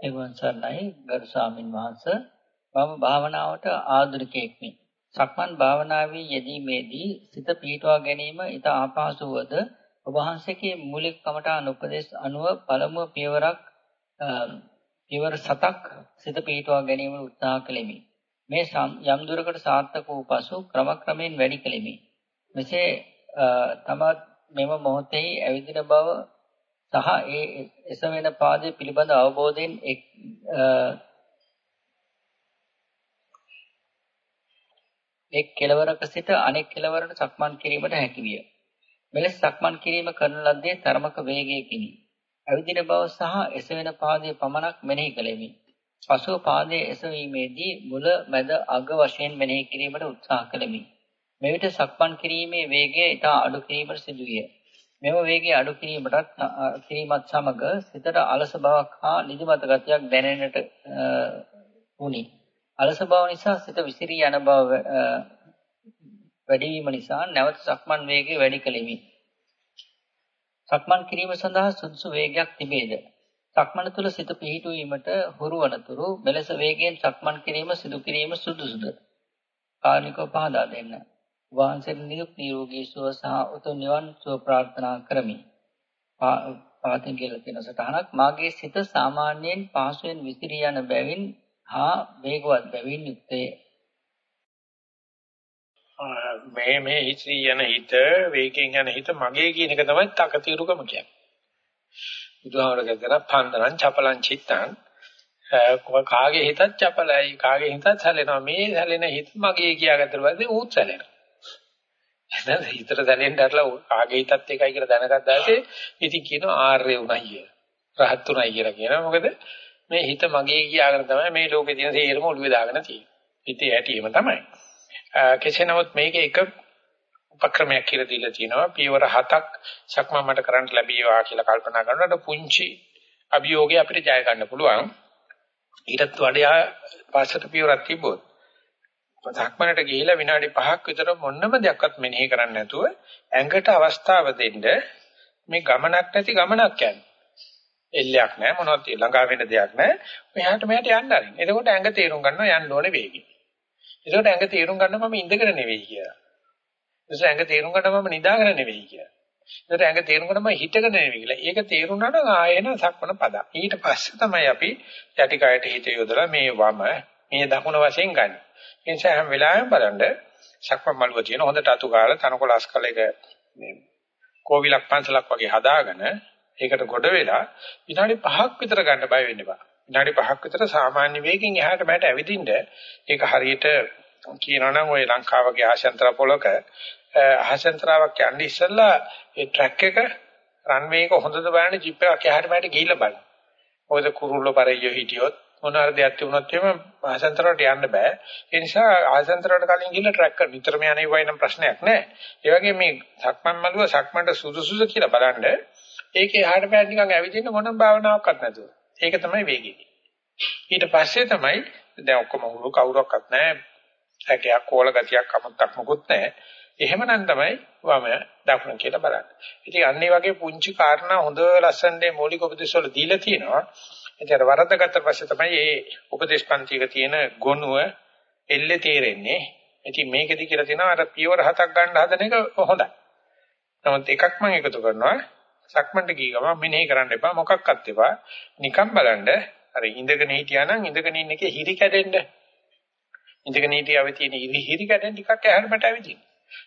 එවන් සර්ණයි ගරු ස්වාමින් වහන්සේ මම භාවනාවට ආධුනිකයෙක්මි. සක්මන් භාවනාවේ යෙදීමේදී සිත පිහිටුවා ගැනීම ඊට ආපාසුවද ඔබ වහන්සේගේ මූලික කමඨාන උපදේශ අනුව පළමුව පියවරක් පියවර 7ක් සිත පිහිටුවා ගැනීමට උත්සාහ කළෙමි. මේ යම් දුරකට සාර්ථක වූ පසු ක්‍රමක්‍රමයෙන් වැඩි කළෙමි. මෙසේ තමත් මෙම මොහොතේ ඇවිදින බව සහ ඒ එසවෙන පාදයේ පිළිබඳ අවබෝධයෙන් එක් එක් කෙලවරක සිට අනෙක් කෙලවරට සක්මන් කිරීමට හැකි විය. මෙලෙස සක්මන් කිරීම කරන ලද්දේ තරමක වේගයකිනි. ඇවිදින බව සහ එසවෙන පාදයේ පමණක් මෙනෙහි කළෙමි. පසුව පාදයේ එසවීමේදී මුල මැද අග වශයෙන් මෙනෙහි කිරීමට උත්සාහ කළෙමි. මෙවිට සක්මන් කිරීමේ වේගය ඉතා අඩු කිරීමට සිදුවිය. මෙම වේගය අඩු කිරීමටත් කිරීමත් සමග සිතට අලස බවක් හා නිදිමත ගතියක් දැනෙන්නට වුණි. අලස බව නිසා සිත විසිරී යන බව වැඩි වීම නිසා නැවත සක්මන් වේගය වැඩි කළෙමි. සක්මන් කිරීම සඳහා සුදුසු වේගයක් තිබේද? සක්මන තුළ සිත පිහිටුවීමට හුරු වනතුරු මෙලෙස වේගයෙන් සක්මන් කිරීම සිදු කිරීම සුදුසුද? කාර්නිකව පහදා දෙන්න. වහන්සේට නිරුක් නිරෝගී සුව සහ උතුම් නිවන් සුව ප්‍රාර්ථනා කරමි. පාතින් කියලා තියෙන සටහනක් මාගේ සිත සාමාන්‍යයෙන් පහසුවෙන් විසිරී යන බැවින් හා වේගවත් බැවින් යුක්තය. මේ මේ හිතී යන හිත වේගයෙන් යන හිත මගේ කියන එක තමයි තකතිරුකම කියන්නේ. බුදුහාමරගේ කරා පන්දරං චපලං චිත්තං කාගේ හිතත් චපලයි කාගේ හිතත් සැලෙනවා මේ සැලෙන හිත මගේ කියාගත්තට පස්සේ ඌත් සැලෙනවා. එහෙනම් හිතට දැනෙන්න ඇරලා කාගේ හිතත් එකයි කියලා දැනගත්තාට ඉතින් කියනවා ආර්ය උණයි කිය. රහත් උණයි කියලා කියනවා. මොකද මේ හිත මගේ කියාගෙන තමයි මේ ලෝකේ තියෙන සේරම ඔළුවේ දාගෙන තියෙන්නේ. හිතේ ඇටිම තමයි. කෙසේ නමුත් මේක එක උපක්‍රමයක් කියලා දීලා තිනවා. පියවර හතක් සක්මන් මට කරන්න ලැබීවා කියලා කල්පනා කරනකොට පුංචි අභියෝගය අපිට ජය ගන්න පුළුවන්. ඊටත් වඩා පස්සට පියවරක් තිබ්බොත් සක්මනට ගිහිලා විනාඩි 5ක් විතර මොන්නම දෙයක්වත් මෙනෙහි කරන්නේ නැතුව ඇඟට අවස්ථාව දෙන්න මේ ගමනක් නැති ගමනක් යන්නේ. එල්ලයක් නැහැ මොනවද ළඟා වෙන්න දෙයක් නැහැ. මෙහාට මෙහාට යන්න ආරින්. එතකොට ඇඟ තේරුම් ගන්නවා යන්න ඕනේ වේගෙ. එතකොට ඇඟ තේරුම් ගන්නවා මම ඉඳගෙන නෙවෙයි කියලා. එතකොට ඇඟ තේරුම් ගන්නවා මම නිදාගෙන නෙවෙයි කියලා. එතකොට ඇඟ තේරුම් ගන්නවා මම හිටගෙන නෙවෙයි කියලා. ඒක තේරුණා නම් ආයෙන සක්මන පද. ඊට පස්සේ තමයි අපි යටි කයට හිත යොදලා මේ වම මේ දකුණ වශයෙන් ගන්න. ඒ නිසා හැම වෙලාවෙම බලන්න සක්මන් මළුව තියෙන හොඳට අතු ගාලා තනකොළ අස්කල එක මේ කෝවිලක් පන්සලක් වගේ හදාගෙන ඒකට ගොඩ වෙලා විනාඩි 5ක් විතර ගන්න බය වෙන්න එපා. විනාඩි 5ක් විතර සාමාන්‍ය වේගෙන් එහාට මෙහාට ඇවිදින්න ඒක හරියට කියනවා නම් ওই ලංකාවගේ ආශයන්තර පොලක ආශයන්තරාවක් යන්නේ ඉස්සෙල්ලා ඒ ට්‍රැක් එක රන්වේ එක හොඳද බලන්න ජිප් එකක් එහාට මෙහාට ගිහිල්ලා බලන්න. මොකද කුරුල්ල පරිය හිටියොත් මොන හරි දෙයක් තිබුණොත් එහෙම ආසන්තරයට යන්න බෑ. ඒ නිසා ආසන්තරයට කලින් ගිහලා ට්‍රැක් කරන නිතරම යන්නේ වයි නම් ප්‍රශ්නයක් නෑ. ඒ වගේ මේ සක්මන් මළුව සක්මන්ට සුදුසුද කියලා බලන්න ඒකේ එහාට පැය නිකන් ඇවිදින්න මොනම භාවනාවක්වත් නැතුව. ඒක තමයි වේගය. ඊට පස්සේ තමයි දැන් ඔක්කොම උරු කවුරක්වත් නැහැ. හැකයක් කෝල ගතියක් අමුත්තක් මොකුත් නැහැ. එහෙමනම් තමයි වම දකුණ කියලා බලන්න. ඉතින් අන්න වගේ පුංචි කාරණා හොඳ ලස්සනට මූලික උපදේශ වල දීලා තියෙනවා. ඉතින් අර වරද්දගත්ත පස්සේ තමයි මේ උපදේශ පන්තියක තියෙන ගොනුව එල්ලේ තේරෙන්නේ. ඉතින් මේකෙදි කියලා තියෙනවා අර පියවර හතක් ගන්න හදන එක හොඳයි. නමුත් එකක් මම එකතු කරනවා සක්මන්ට ගිය ගමන් මෙනෙහි කරන්න එපා මොකක්වත් එපා. නිකන් බලන්න අර ඉඳගෙන හිටියා නම් ඉඳගෙන ඉන්න එකේ හිරි කැඩෙන්න. ඉඳගෙන හිටියාවේ තියෙන හිරි කැඩෙන්න ටිකක් ඇහැරමට ඇවිදින්න.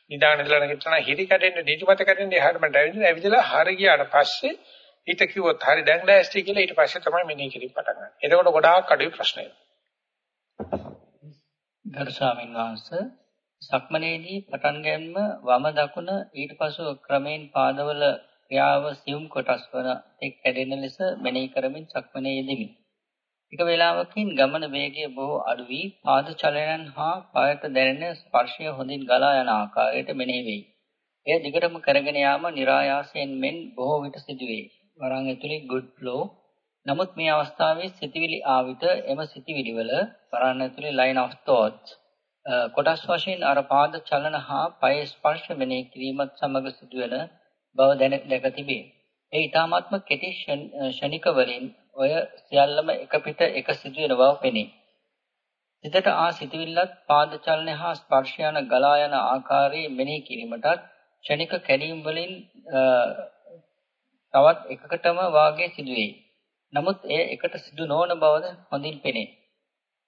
නිදාගෙන ඉඳලා නැගිටිනා හිරි කැඩෙන්න නිදිමත කැඩෙන්න ඇහැරමට ඇවිදින්න ඇවිදලා හර ගියාට පස්සේ හිත කිව්වොත් හරි දැන් දැස්ටි කියලා ඊට පස්සේ තමයි මෙනෙහි කිරීම පටන් ගන්න. එතකොට ගොඩාක් අඩුයි ප්‍රශ්නේ. ගරු ස්වාමීන් වහන්සේ සක්මනේදී පටන් ගැනීම වම දකුණ ඊට පසු ක්‍රමෙන් පාදවල ක්‍රියාව සියුම් කොටස් වන එක් හැදෙන ලෙස මෙනෙහි කරමින් සක්මනේ යෙදෙමි. එක වේලාවකින් ගමන වේගය බොහෝ අඩු වී පාද චලනයන් හා පායට දැනෙන ස්පර්ශය හොඳින් ගලා යන ආකාරයට මෙනෙහි වෙයි. එය දිගටම කරගෙන යාම નિરાයාසයෙන් මෙන් බොහෝ විට සිදුවේ. වරන් ඇතුලේ good flow. නමුත් මේ අවස්ථාවේ සිතවිලි ආවිත එම සිතවිලි වල වරන් ඇතුලේ line of thoughts කොටස් වශයෙන් අර පාද චලන හා පය ස්පර්ශ මෙනෙහි කිරීමත් සමග සිදුවන බව දැක තිබේ. ඒ ඊ타මාත්ම කෙටි ෂණික වලින් ඔය සියල්ලම එක පිට එක සිදුවෙන බව පෙනේ. සිතට ආ සිතවිල්ලත් පාද චලනය හා ස්පර්ශ යන ගලා යන ආකාරයේ මෙනෙහි කිරීමටත් ක්ෂණික කැඩීම් වලින් තවත් එකකටම වාගේ සිදුවේ. නමුත් එය එකට සිදු නොවන බවද හොඳින් පෙනේ.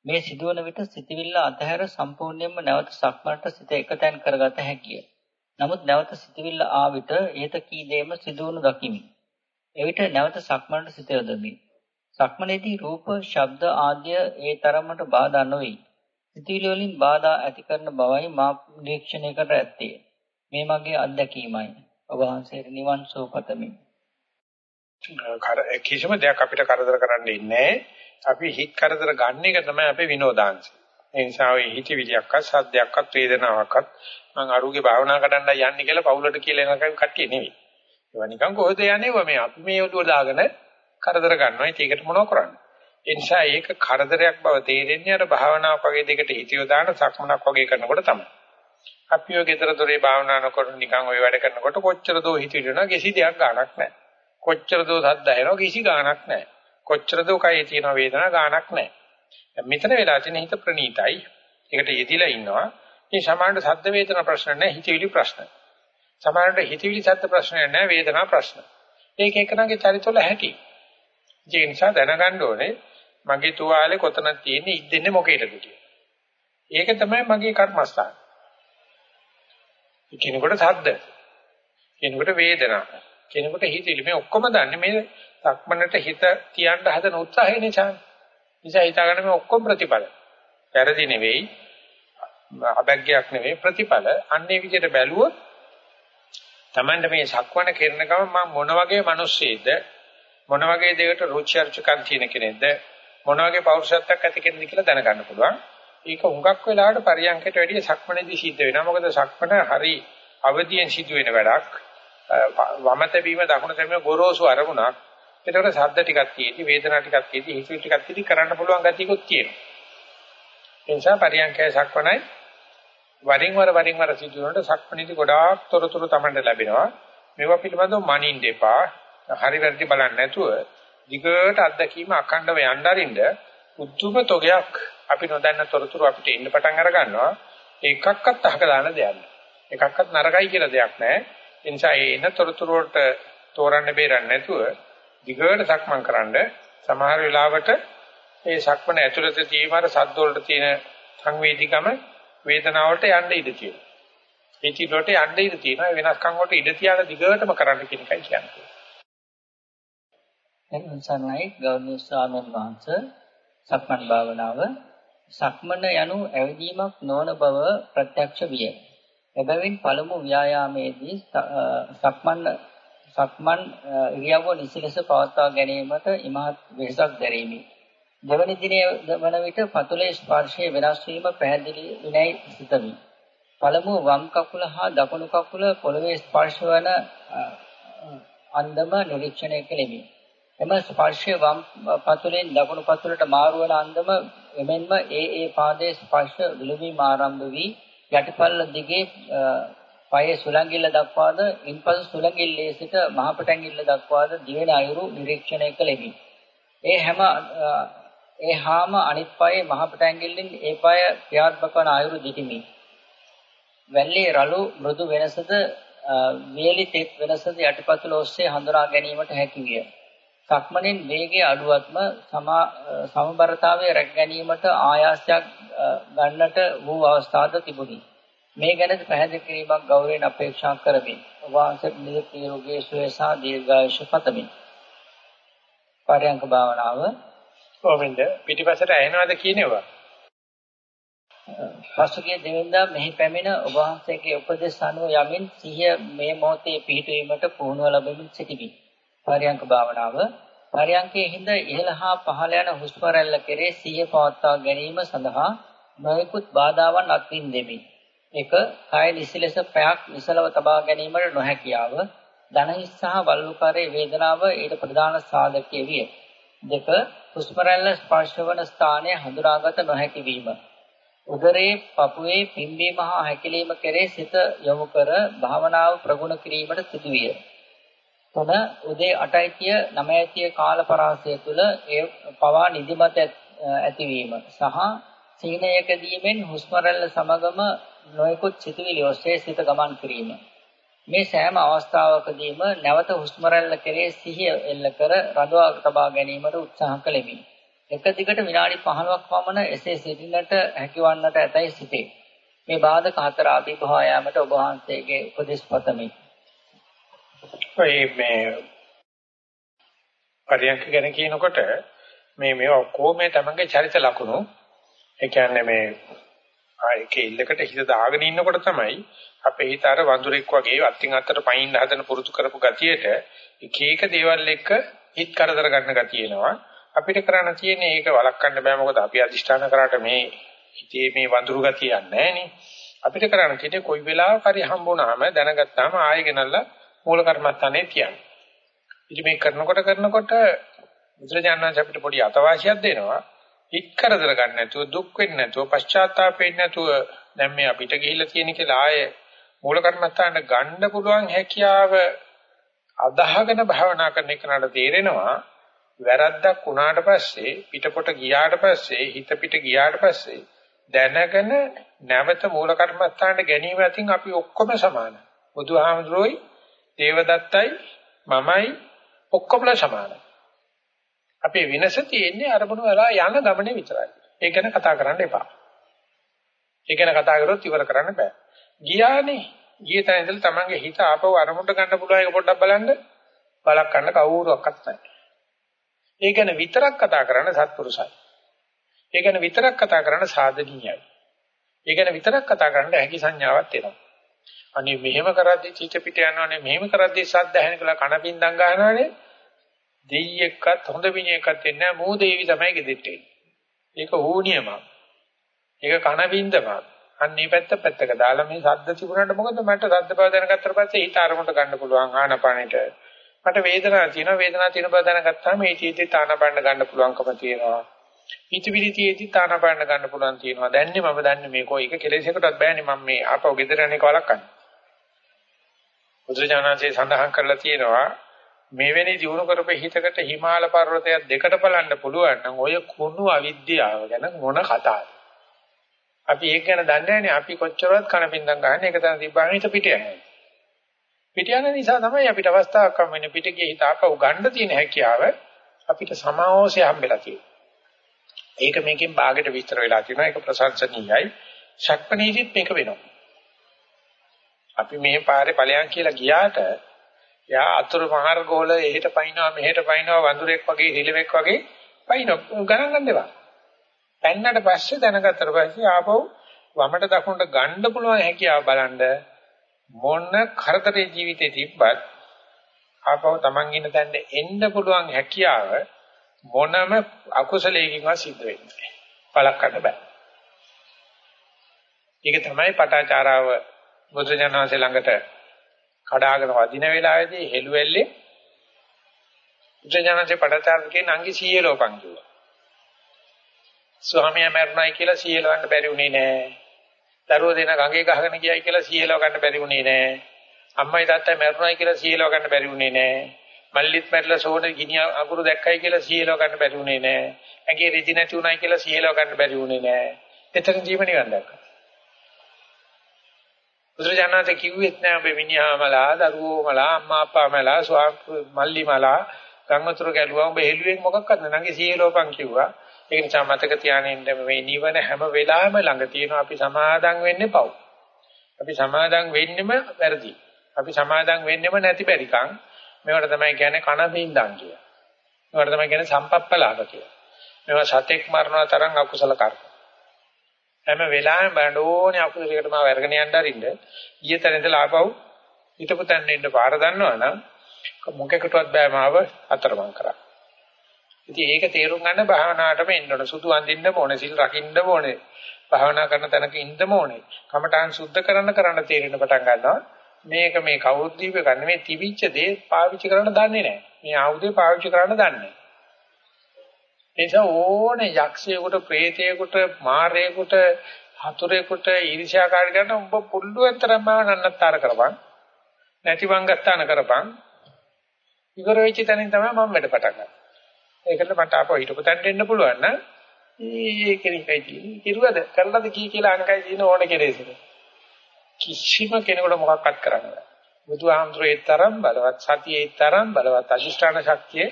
මේ සිදුවන විට සිතවිල්ල අතහැර සම්පූර්ණයෙන්ම නැවත සක්මනට සිත එකතෙන් කරගත හැකිය. නමුත් නැවත සිතවිල්ල ආ විට ඒත කී දෙයම සිදුවනු දකිමි. එවිට නැවත සක්මනට සිත යොදමි. සක්මනේදී රූප, ශබ්ද ආදිය ඒ තරමට බාධා නොවේ. සිතවිලි වලින් බාධා ඇති කරන බවයි මා නිරීක්ෂණය කර ඇත්තේ. මේ මගේ අත්දැකීමයි. ඔබ වහන්සේට නිවන් සුව පතමි. කිසිම දෙයක් අපිට කරදර කරන්න ඉන්නේ අපි හිත කරදර ගන්න එක තමයි අපේ විනෝදාංශය. ඒ නිසා ඔය හිතවිලියක්වත් සද්දයක්වත් වේදනාවක්වත් මම අරුගේ භාවනා කරන්න යන්නේ කියලා පවුලට කියලා එන කට්ටිය නෙවෙයි. ඒවා නිකන් කොහෙද යන්නේ මේ අපි මේ ඔළුව දාගෙන කරදර ගන්නවා. ඒකට මොනව කරන්නේ? ඒ නිසා ඒක කරදරයක් බව තේරෙන්නේ අර භාවනාවක් වගේ දෙකට හිතියෝ දාන සක්මනක් වගේ කරනකොට තමයි. අපි ඔය ගෙදර දොරේ භාවනා නොකර නිකන් ඔය වැඩ කරනකොට කොච්චර දෝ හිතවිලිනවා කිසි දෙයක් ගන්නක් නැහැ. කොච්චර දෝ සද්ද ඇහෙනවා කිසි ගාණක් නැහැ. කොච්චර දෝ කයේ තියෙන වේදනාවක් ගාණක් නැහැ. මෙතන වෙලා තියෙන හිත ප්‍රණීතයි. ඒකට යෙදිලා ඉන්නවා. මේ සමානට සද්ද වේදනා ප්‍රශ්න නැහැ හිතවිලි ප්‍රශ්න. සමානට හිතවිලි සද්ද ප්‍රශ්න නැහැ වේදනා ප්‍රශ්න. ඒක එකනගේ චරිතවල හැටි. ඒ නිසා දැනගන්න ඕනේ මගේ තුවාලේ කොතනද තියෙන්නේ ඉද්දෙන්නේ මොකේද කියලා. ඒක තමයි මගේ කර්මස්ථාන. කෙනෙකුට සද්ද. කෙනෙකුට වේදනා. කෙනෙකුට හිතවිලි මේ ඔක්කොම දන්නේ මේ සක්මනට හිත තියන්න හදන උත්සාහය නිසා. නිසා හිතාගන්න මේ ඔක්කොම ප්‍රතිඵල. වැරදි නෙවෙයි, අබැග්ගයක් නෙවෙයි ප්‍රතිඵල. අන්නේ විදිහට බැලුවොත් Tamanda මේ සක්වන කරන ගම මම මොන වගේ මිනිස්සෙයිද මොන වගේ දෙයකට රුචි අරුචිකම් තියෙන කෙනෙක්ද මොන වගේ පෞරුෂත්වයක් ඇති කෙනෙක්ද කියලා දැනගන්න පුළුවන්. ඒක හුඟක් වෙලාවට පරියන්කට වැඩිය සක්මනේදී සිද්ධ වෙනවා. මොකද සක්මන හරි අවදියෙන් සිදු වෙන වැඩක්. වම තැබීම දකුණ තැබීම ගොරෝසු අරමුණක්. ඒකට ශබ්ද ටිකක් තියෙදි වේදනා ටිකක් තියෙදි හිතවිලි ටිකක් තියෙදි කරන්න පුළුවන් ගතියකුත් තියෙනවා. ඒ නිසා පරියන්කය සක්මනයි වරින් වර වරින් වර සිදු වෙනකොට සක්මනේදී ගොඩාක් තොරතුරු තමයි ලැබෙනවා. මේවා පිළිබඳව මනින්න එපා. හරි වැරදි බලන්නේ නැතුව දිගට අත්දැකීම අඛණ්ඩව යන්න අරින්න උතුම් තොගයක් අපි නොදන්න තොරතුරු අපිට එන්න පටන් අර ගන්නවා. ඒකක්වත් අහක දාන දෙයක් නෑ. එකක්වත් නරකයි කියලා දෙයක් නෑ. ඒ නිසා ඒ එන තොරතුරු වලට තෝරන්න බේරන්නේ නැතුව දිගට සක්මන් කරන්න සමහර වෙලාවට ඒ සක්මන ඇතුළත තියෙන සද්ද වලට තියෙන සංවේදීකම වේදනාවට යන්න ඉඩ තියෙනවා. ඒ චිතවලට යන්න ඉඩ තියෙනවා. වෙනස්කම් වලට ඉඩ තියාලා දිගටම කරන්න කියන එකයි කියන්නේ. එතන සන්නයි ගෞරවනීය ස්වාමීන් වහන්සේ සක්මන් භාවනාව සක්මන යනු ඇවිදීමක් නොවන බව ප්‍රත්‍යක්ෂ විය. එබැවින් පළමු ව්‍යායාමයේදී සක්මන් සක්මන් ඉරියව්ව නිසිලස පවත්වා ගැනීමට ඉමහත් වෙහසක් දැරීමි. දෙවැනි දිනේ වන විට පතුලේ ස්පර්ශයේ වෙනස් වීම පැහැදිලි විනයි සිතමි. පළමුව වම් කකුල හා දකුණු කකුල පොළවේ ස්පර්ශ වන අන්දම නිරීක්ෂණය කෙලිමි. එම ස්පර්ශය වම් පතුලෙන් දකුණු පතුලට මාරු වන අන්දම එමෙන්ම ඒ ඒ පාදයේ ස්පර්ශ විලවීම ආරම්භ වී යටිපල්ල දිගේ පයේ සුලංගිල්ල දක්වාද ඉන්පසු සුලංගිල්ලේ සිට මහපටැංගිල්ල දක්වාද දිවෙන අයුරු නිරීක්ෂණය කළෙමි. ඒ හැම ඒ හාම අනිත් පායේ මහපටැංගිල්ලෙන් ඒ පාය ක්‍රියාත්මක වන අයුරු දිටිමි. වැල්ලේ රළු මෘදු වෙනසද වියලි තෙත් වෙනසද යටිපතුල ඔස්සේ හඳුනා ගැනීමට හැකි විය. සක්මණෙන් වේගයේ අඩුවත්ම සමබරතාවය රැක ගැනීමට ආයාසයක් ගන්නට වූ අවස්ථාද තිබුණි. මේ ගැන පැහැදිලි කිරීමක් ගෞරවයෙන් අපේක්ෂා කරමි. වාසක නිරෝගී නිරෝගී සුවසා දීර්ඝායුෂ පතමි. පරයන්ක භාවනාව කොහොමද පිටිපසට ඇහෙනවද කියනවා? පසුගිය දෙවෙනිදා මෙහි පැමිණ ඔබ වහන්සේගේ උපදෙස් අනුව යමින් සිහිය මේ මොහොතේ පිහිටීමට පුහුණුව ලැබෙමින් සිටිමි. පරයන්ක භාවනාව පරයන්කයේ හිඳ ඉහළ හා පහළ යන හුස්ම රැල්ල කෙරේ සිහිය පවත්වා ගැනීම සඳහා නොයෙකුත් බාධාවන් අත්විඳෙමි. එක කය නිසිලෙස පැයක් නිසලව තබා ගැනීමට නොහැකියාව දනහිස් සහ වල්ලුකාරයේ වේදනාව ඊට ප්‍රධාන සාධකයේ විය. දෙක හුස්ම රැල්ල ස්පර්ශ වන ස්ථානය හඳුනාගත නොහැකි වීම. උදරයේ පපුවේ පිම්බීම හා හැකිලීම කෙරේ සිත යොමු කර භාවනාව ප්‍රගුණ කිරීමට සිදුවිය. තුන උදේ 8යි කිය 9යි කිය කාල පරාසය තුල ඒ පවා නිදිමත ඇතිවීම සහ සීනයකදීමෙන් හුස්ම රැල්ල සමගම නොයෙකුත් සිතුවිලි ඔස්සේ සිත ගමන් කිරීම. මේ සෑම අවස්ථාවකදීම නැවත හුස්ම රැල්ල කෙරේ සිහිය එල්ල කර රඳවා තබා ගැනීමට උත්සාහ කළෙමි. එක දිගට විනාඩි 15ක් පමණ එසේ සිටින්නට හැකිවන්නට ඇතැයි සිතේ. මේ බාධක හතර අභිභවා යාමට ඔබ වහන්සේගේ උපදෙස් පතමි. ඔය මේ පරියන්ක ගැන කියනකොට මේ මේ ඔක්කොම මේ තමන්ගේ චරිත ලක්ෂණ ඒ කියන්නේ මේ ආයකේ ඉල්ලකට හිත දාගෙන ඉන්නකොට තමයි අපේ හිත අර වඳුරෙක් වගේ අත්ින් අත්තට පයින් හදන පුරුදු කරපු ගතියට එක එක දේවල් එක්ක හිත කරදර ගන්න ගතිය එනවා. අපිට කරන්න තියෙන්නේ ඒක වළක්වන්න බෑ. මොකද අපි අදිෂ්ඨාන කරාට මේ හිතේ මේ වඳුරු ගතිය නැහැ අපිට කරන්න තියෙන්නේ කොයි වෙලාවක හරි හම්බුනාම දැනගත්තාම ආයෙ ගෙනල්ලා මූල කර්මස්ථානේ තියන්න. ඉතින් මේ කරනකොට කරනකොට බුදුරජාණන් අපිට පොඩි අතවාසියක් දෙනවා. හිත කරදර ගන්න නැතුව දුක් වෙන්නේ නැතුව පශ්චාත්තාප වෙන්නේ නැතුව දැන් මේ අපිට ගිහිල්ලා තියෙන කියලා ආයේ මූල කර්මස්ථානට ගන්න පුළුවන් හැකියාව අදහගෙන භාවනා කරන එකනට තේරෙනවා වැරද්දක් වුණාට පස්සේ පිටපොට ගියාට පස්සේ හිත පිට ගියාට පස්සේ දැනගෙන නැවත මූල කර්මස්ථානට ගැනීම අතින් අපි ඔක්කොම සමානයි. බුදුහාමුදුරුවෝයි දේවදත්තයි මමයි ඔක්කොමලා සමානයි. අපේ වෙනස තියෙන්නේ අරමුණු වලා යන ගමනේ විතරයි. ඒක ගැන කතා කරන්න එපා. ඒක ගැන කතා කරොත් ඉවර කරන්න බෑ. ගියානේ. ගිය තැන ඉඳලා තමන්ගේ හිත ආපහු අරමුණට ගන්න පුළුවන් එක පොඩ්ඩක් බලන්න. බලක් ගන්න කවුරුවක්වත් නැහැ. ඒ ගැන විතරක් කතා කරන්න සත්පුරුසයි. ඒ ගැන විතරක් කතා කරන්න සාධනීයයි. ඒ ගැන විතරක් කතා කරන්න හැකි සංඥාවක් එනවා. අනේ මෙහෙම කරද්දි චිත පිට යනවනේ මෙහෙම කරද්දි සද්ද ඇහෙන කියලා කන පින්දම් ගන්නවනේ දෙයියෙක්වත් හොඳ මිනිහෙක්වත් වෙන්නේ නැහැ මූ දේවි තමයි ගෙදෙට්ට එන්නේ. ඒක ඕනියමක්. ඒක කන බින්දමක්. අන්න මේ පැත්ත පැත්තක දාලා මේ සද්ද තිබුණාට මොකද මට සද්ද බව දැනගත්තට පස්සේ හිත අරමුණට ගන්න පුළුවන් ආනපානෙට. මට වේදනාවක් තියෙනවා වේදනාවක් තියෙන බව දැනගත්තාම මේ චීතේ තානපාන ගන්න පුළුවන්කම තියෙනවා. හිතවිලි තියෙද්දි තානපාන ගන්න පුළුවන් තියෙනවා. දැන්නේ මම දන්නේ මේක ඔය එක කෙලෙසයකටවත් බෑනේ මම මේ ආපහු ගෙදර යන්නේ කවලක්න්නේ. බුදුරජාණන්සේ සඳහන් කරලා තියෙනවා මෙවැනි දිනු කරපු හිතකට හිමාල පර්වතයක් දෙකට බලන්න පුළුවන් නම් ඔය කුණු අවිද්‍යාව ගැන මොන කතාවද? අපි ඒක ගැන දන්නේ නැහැ අපි කොච්චරවත් කන පින්දම් ගන්න එක තැන තිබ්බාම හිත පිට යනවා. පිට යන නිසා තමයි අපිට අවස්ථාවක් හම් වෙන්නේ පිට ගියේ හිත ආපහු ගන්න තියෙන හැකියාව අපිට සමාවෝසය හම්බෙලා තියෙනවා. ඒක මේකෙන් භාගයට විස්තර වෙලා තියෙනවා ඒක ප්‍රශංසනීයයි. ශක්පනීදිත් මේක වෙනවා. අපි මේ පාරේ ඵලයන් කියලා ගියාට යා අතුරු මාර්ගවල එහෙට පයින්නවා මෙහෙට පයින්නවා වඳුරෙක් වගේ හිලෙවෙක් වගේ පයින්නවා ගණන් ගන්න එපා. පැන්නට පස්සේ දැනගත්තට පස්සේ ආපහු වමට දකුණට ගන්න පුළුවන් හැකියාව බලන්න මොන කරදරේ ජීවිතේ තිබ්බත් ආපහු Taman ඉන්න තැනට එන්න පුළුවන් හැකියාව මොනම අකුසලයකින්වත් සිද්ධ වෙන්නේ නැහැ. බලක් ගන්න බෑ. ඒක තමයි පටාචාරාව බුදුජානනාංශ ළඟට කඩාගෙන වදින වෙලාවේදී හෙළුවෙල්ලේ බුදුජානනාංශ පටාචාරකේ නංගි සීයේ ලෝපන් කිව්වා. ස්වාමියා මරණයි කියලා සීයේ ලවන්න බැරි වුණේ නෑ. දරුවෝ දෙන ගඟේ ගහගෙන ගියයි කියලා සීයේ ලව ගන්න බැරි වුණේ නෑ. අම්මයි තාත්තයි මරණයි කියලා සීයේ ලව ගන්න බැරි වුණේ නෑ. මල්ලිත් මැරිලා සෝනේ ගිනි අඟුරු දැක්කයි කියලා සීයේ ලව ගන්න බැරි වුණේ නෑ. ඇඟේ රිදි නැති උනායි කියලා සීයේ ලව ගන්න බැරි වුණේ නෑ. එතන ජීවන නිවන් දැක්කා. බුදුරජාණන්ට කිව්වෙත් නෑ ඔබ මිනිහාමලා, දරුවෝමලා, අම්මා අප්පාමලා, ස්වාමි මල්ලිමලා, ගංගතුරු ගැලුවා ඔබ හෙළුවෙන් මොකක්වත් නැගේ සීලෝපන් කිව්වා. ඒ නිසා මතක තියාගන්න මේ නිවන හැම වෙලාවෙම ළඟ තියෙනවා අපි සමාදම් වෙන්නේ පව්. අපි සමාදම් වෙන්නෙම වැරදි. අපි සමාදම් වෙන්නෙම නැති බැරිකම්. මේවට තමයි කියන්නේ කන බින්දන් කියලා. මේවට තමයි කියන්නේ සම්පප්පලාප කියලා. මේවා සතෙක් මරනවා තරම් අකුසල කර්ම. හැම වෙලාවෙම බලන්න ඕනේ අකුසලයකට මාව අරගෙන යන්න අරින්න. ඊයතන ඉඳලා ආපහු හිතපු තැන්න ඉන්න පාර දන්නවනම් මොකෙකටවත් බෑ මාව අතරමං කරා. ඉතින් ඒක තේරුම් ගන්න භාවනාවටම එන්න ඕන. සුදු අඳින්න ඕනේ, සිල් රකින්න ඕනේ. භාවනා කරන තැනක ඉන්න ඕනේ. කමඨාන් සුද්ධ කරන්න කරන්න තේරෙන්න පටන් ගන්නවා. මේක මේ කවුරුත් දීප ගන්න මේ තිබිච්ච දේ පාවිච්චි කරන්න දන්නේ නැහැ. මේ ආයුධය පාවිච්චි කරන්න දන්නේ නැහැ. නිසා ඕනේ යක්ෂයෙකුට, ප්‍රේතයෙකුට, මාරයෙකුට, හතුරෙකුට ඊර්ෂ්‍යාකාරී කරන උඹ පුල්ලුවෙන් තරම්ම නන්නත්තර කරපන්. නැති වංගස්ථාන කරපන්. ඉවර වෙච්ච තැනින් තමයි මම වැඩ පටන් ගන්නේ. ඒකල මට ආපහු හිටපු තැනට එන්න පුළුවන් නම් ඒ කෙනෙක්යි තියෙන්නේ. කිරුවද? කරලාද කී කියලා අනකයි තියෙන ඕන කෙලෙසක. කිසිම කෙනෙකුට මොකක්වත් කරන්න බෑ. බුදුහාමුදුරේ තරම් බලවත්, සතියේ තරම් බලවත්, අශිෂ්ඨාන ශක්තියේ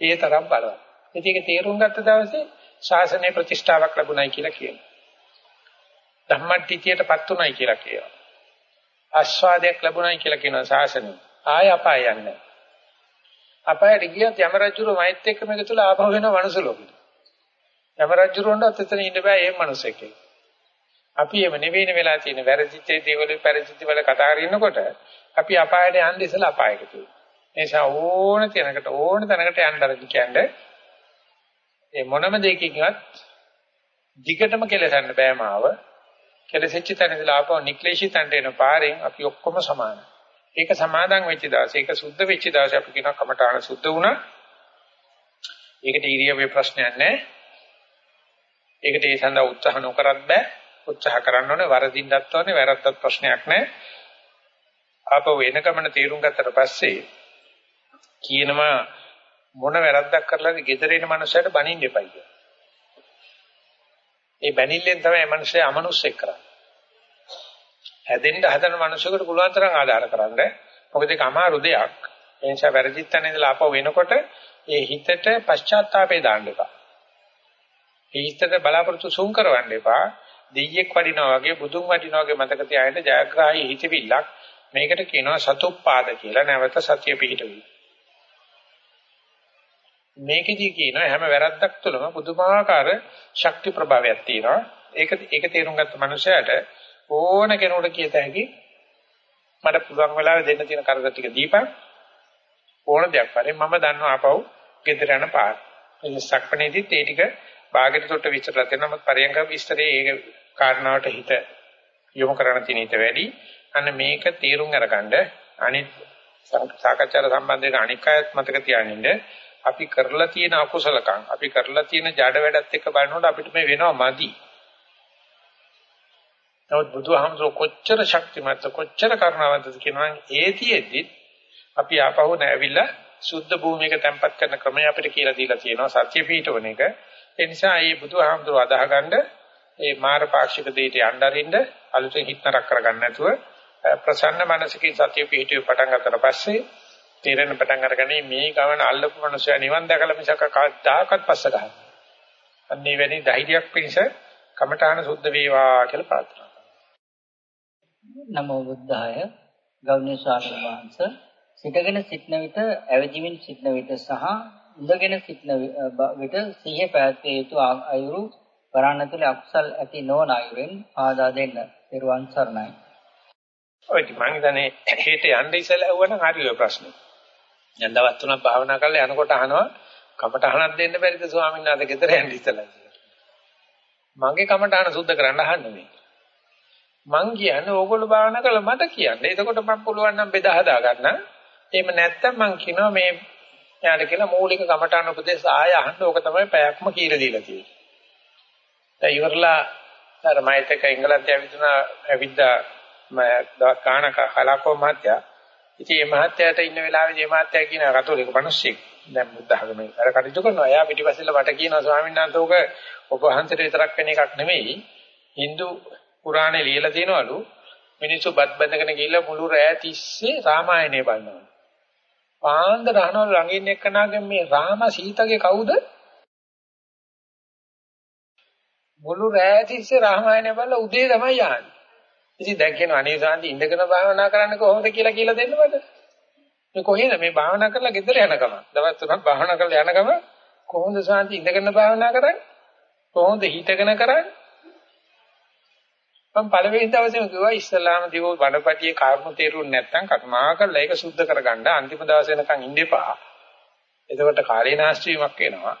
ඒ තරම් බලවත්. ඉතින් ඒක තේරුම් ගත්ත දවසේ ශාසනයේ ප්‍රතිෂ්ඨාවක් ලැබුණයි කියලා කියනවා. ධම්මටිතියටපත් උනායි කියලා කියනවා. ආස්වාදයක් ලැබුණයි කියලා කියනවා ශාසනය. ආය අපාය යන්නේ. අපායට ගියත් යම රජුරු මෛත් එක්කම එකතුලා ආපහු වෙන මනුස්ස ලෝකෙට. යම රජුරුවන්ට එතන ඉන්න බෑ ඒ මනුස්සෙක් එක්ක. අපි එම නෙවෙයින වෙලා තියෙන වැරදිච්ච දේවල් පරිචිත වල කතා කරනකොට අපි අපායට යන්න ඉස්සලා අපායක තියෙනවා. ඒ නිසා ඕන තැනකට ඕන තැනකට යන්න අරදි කියන්නේ ඒ මොනම දෙයකින්වත් දිගටම කෙලසන්න බෑ මාව. කෙලසෙච්ච තැන ඉඳලා ආපහු නික්ලේශී තැනට එන පාරෙන් අපි ඔක්කොම සමානයි. ඒක සමාදන් වෙච්ච දවසේ ඒක සුද්ධ වෙච්ච දවසේ අපි කියනවා කමඨාන සුද්ධ වුණා. ඒකට ඉරියව්වේ ප්‍රශ්නයක් නැහැ. ඒකට ඒ සඳහා උත්සාහ නොකරත් බෑ. උත්සාහ කරන්න ඕනේ වරදින්නත් ඕනේ වැරද්දත් ප්‍රශ්නයක් නැහැ. ආපහු එන ගමන තීරුම් ගත්තට පස්සේ කියනවා මොන වැරද්දක් කරලාද gedare එන මනුස්සයට බනින්න එපයි කියලා. ඒ බැනිල්ලෙන් තමයි මනුස්සය අමනුස්සෙක් කරන්නේ. හැදෙන්න හදන මනුස්සයෙකුට පුළුවන් තරම් ආධාර කරන්න. මොකද ඒක අමාරු දෙයක්. ඒ නිසා වැරදිත් තැන ඉඳලා ආපහු වෙනකොට ඒ හිතට පශ්චාත්තාපේ දාන්න එපා. ඒ හිතට බලාපොරොත්තු සුන් කරවන්න එපා. දෙයියෙක් වඩිනවා වගේ බුදුන් වඩිනවා වගේ මතක තියාගන්න ජයග්‍රාහී හිතවිල්ලක් මේකට කියනවා සතුප්පාද කියලා නැවත සතිය පිහිටවීම. මේකෙදි කියනවා හැම වැරද්දක් තුළම පුදුමාකාර ශක්ති ප්‍රභාවයක් තියෙනවා. ඒක ඒක තේරුම් ගත්ත මනුස්සයාට ඕන කෙනෙකුට කියත හැකි මට පුළුවන් වෙලාවෙ දෙන්න තියෙන කරදර ටික දීපන් ඕන දෙයක් වරේ මම දන්නවා ආපහු ගෙදර යන පාර. ඒ සක්පනේදිත් ඒ ටික බාගෙට තොට විස්තරලා දෙනවා මම පරියංග විස්තරේ ඒ කාරණාවට හිත යොමු කරන්න තියෙන ඊට වැඩි. අන්න මේක තේරුම් අරගන්න අනිත් සාකච්ඡාට සම්බන්ධ වෙන අනික් අයත් මතක තියාගන්න අපි කරලා තියෙන අකුසලකම් අපි කරලා තියෙන ජඩ වැඩත් එක්ක බලනකොට අපිට මේ වෙනවා මදි. නමුත් බුදුහාමුදුර කොච්චර ශක්තිමත් කොච්චර කරුණාවන්තද කියනවා ඒතියෙදි අපි ආපහු නැවිලා සුද්ධ භූමියක තැම්පත් කරන ක්‍රමය අපිට කියලා දීලා තියෙනවා සත්‍ය පීඨවන එක. ඒ නිසා මේ බුදුහාමුදුර අදාහගන්න ඒ මාර පාක්ෂික දෙයට යන්න අරින්න අලුතෙන් හිතනක් කරගන්න නැතුව ප්‍රසන්න මනසකින් සත්‍ය පීඨිය පටන් ගන්නතර පස්සේ තේරෙන පටන් අරගෙන මේ ගමන අල්ලපු මනුස්සයා නිවන් දැකලා මිසක කවදාකවත් පස්ස ගන්න. අන්නේ වැනි ධෛර්යයක් පිණිස කමඨාන සුද්ධ වේවා කියලා ප්‍රාර්ථනා කරනවා. නමෝ බුද්ධාය ගෞරවනීය ස්වාමීන් වහන්සේ සිටගෙන සිටන විට ඇවිදිමින් සිටන විට සහ ඉඳගෙන සිටන විට සිහිය පැවැත්විය යුතු අයුරු වරණතුල අකුසල් ඇති නොවන අයුරෙන් ආදා දෙන්න. පෙරවන් සරණයි. ඔය මං හිතන්නේ හෙට යන්න ඉස්සෙල්ලා ඇහුවනම් හරි ඔය ප්‍රශ්නේ. දැන් දවස් තුනක් භාවනා කරලා යනකොට අහනවා කමටහනක් දෙන්න බැරිද ස්වාමීන් වහන්සේ ගෙදර යන්න ඉස්සලා මගේ කමටහන සුද්ධ කරන්න අහන්නේ මේ. මං කියන්නේ ඕගොල්ලෝ භාවනා කළා මට කියන්න. එතකොට මම පුළුවන් නම් බෙදා හදා ගන්න. එහෙම නැත්තම් මං කියනවා මේ යාට කියලා මූලික කමටහන උපදේශ ආය අහන්න ඕක තමයි පැයක්ම කියලා දීලා තියෙන්නේ. දැන් ඉවරලා අර මයිතක එංගලන්තය ඇවිදුනා ඇවිද්දා මම කාණ කලාකෝ මහත්තයා ඉතින් මේ මහත්තයාට ඉන්න වෙලාවේදී මේ මහත්තයා කියන කතෝලික මිනිස්සෙක් දැන් බුද්ධ ධර්මයේ අර කටයුතු කරනවා. එයා පිටිපස්සෙල්ල මට කියනවා ස්වාමීන් වහන්සේ ඔක ඔබ වහන්සේට විතරක් වෙන එකක් නෙමෙයි. Hindu පුරාණේ ලියලා තියෙනවලු මිනිස්සු බත් බඳගෙන ගිහිල්ලා මුළු රෑ තිස්සේ රාමායනේ බලනවා. පාන්දර අහනවලු ළඟින් එක්කනාගෙන් මේ රාම සීතගේ කවුද? මුළු රෑ තිස්සේ රාමායනේ බලලා උදේ තමයි යන්නේ. ඉතින් දැන් කියනවා අනේ සාන්ති ඉඳගෙන භාවනා කරන්න කොහොමද කියලා කියලා දෙන්න මට. මේ කොහෙද මේ භාවනා කරලා ගෙදර යනකම. දවස් තුනක් භාවනා කරලා යනකම කොහොමද සාන්ති ඉඳගෙන භාවනා කරන්නේ? කොහොමද හිතගෙන කරන්නේ? මම පළවෙනි දවසේම කිව්වා ඉස්ලාම දිවෝ බණපටියේ කාරණු තේරුන්නේ නැත්නම් කර්මා කරලා ඒක සුද්ධ කරගන්න අන්තිම දවසේ වෙනකන් ඉන්න එපා. එතකොට කාලේනාස්ති වීමක් වෙනවා.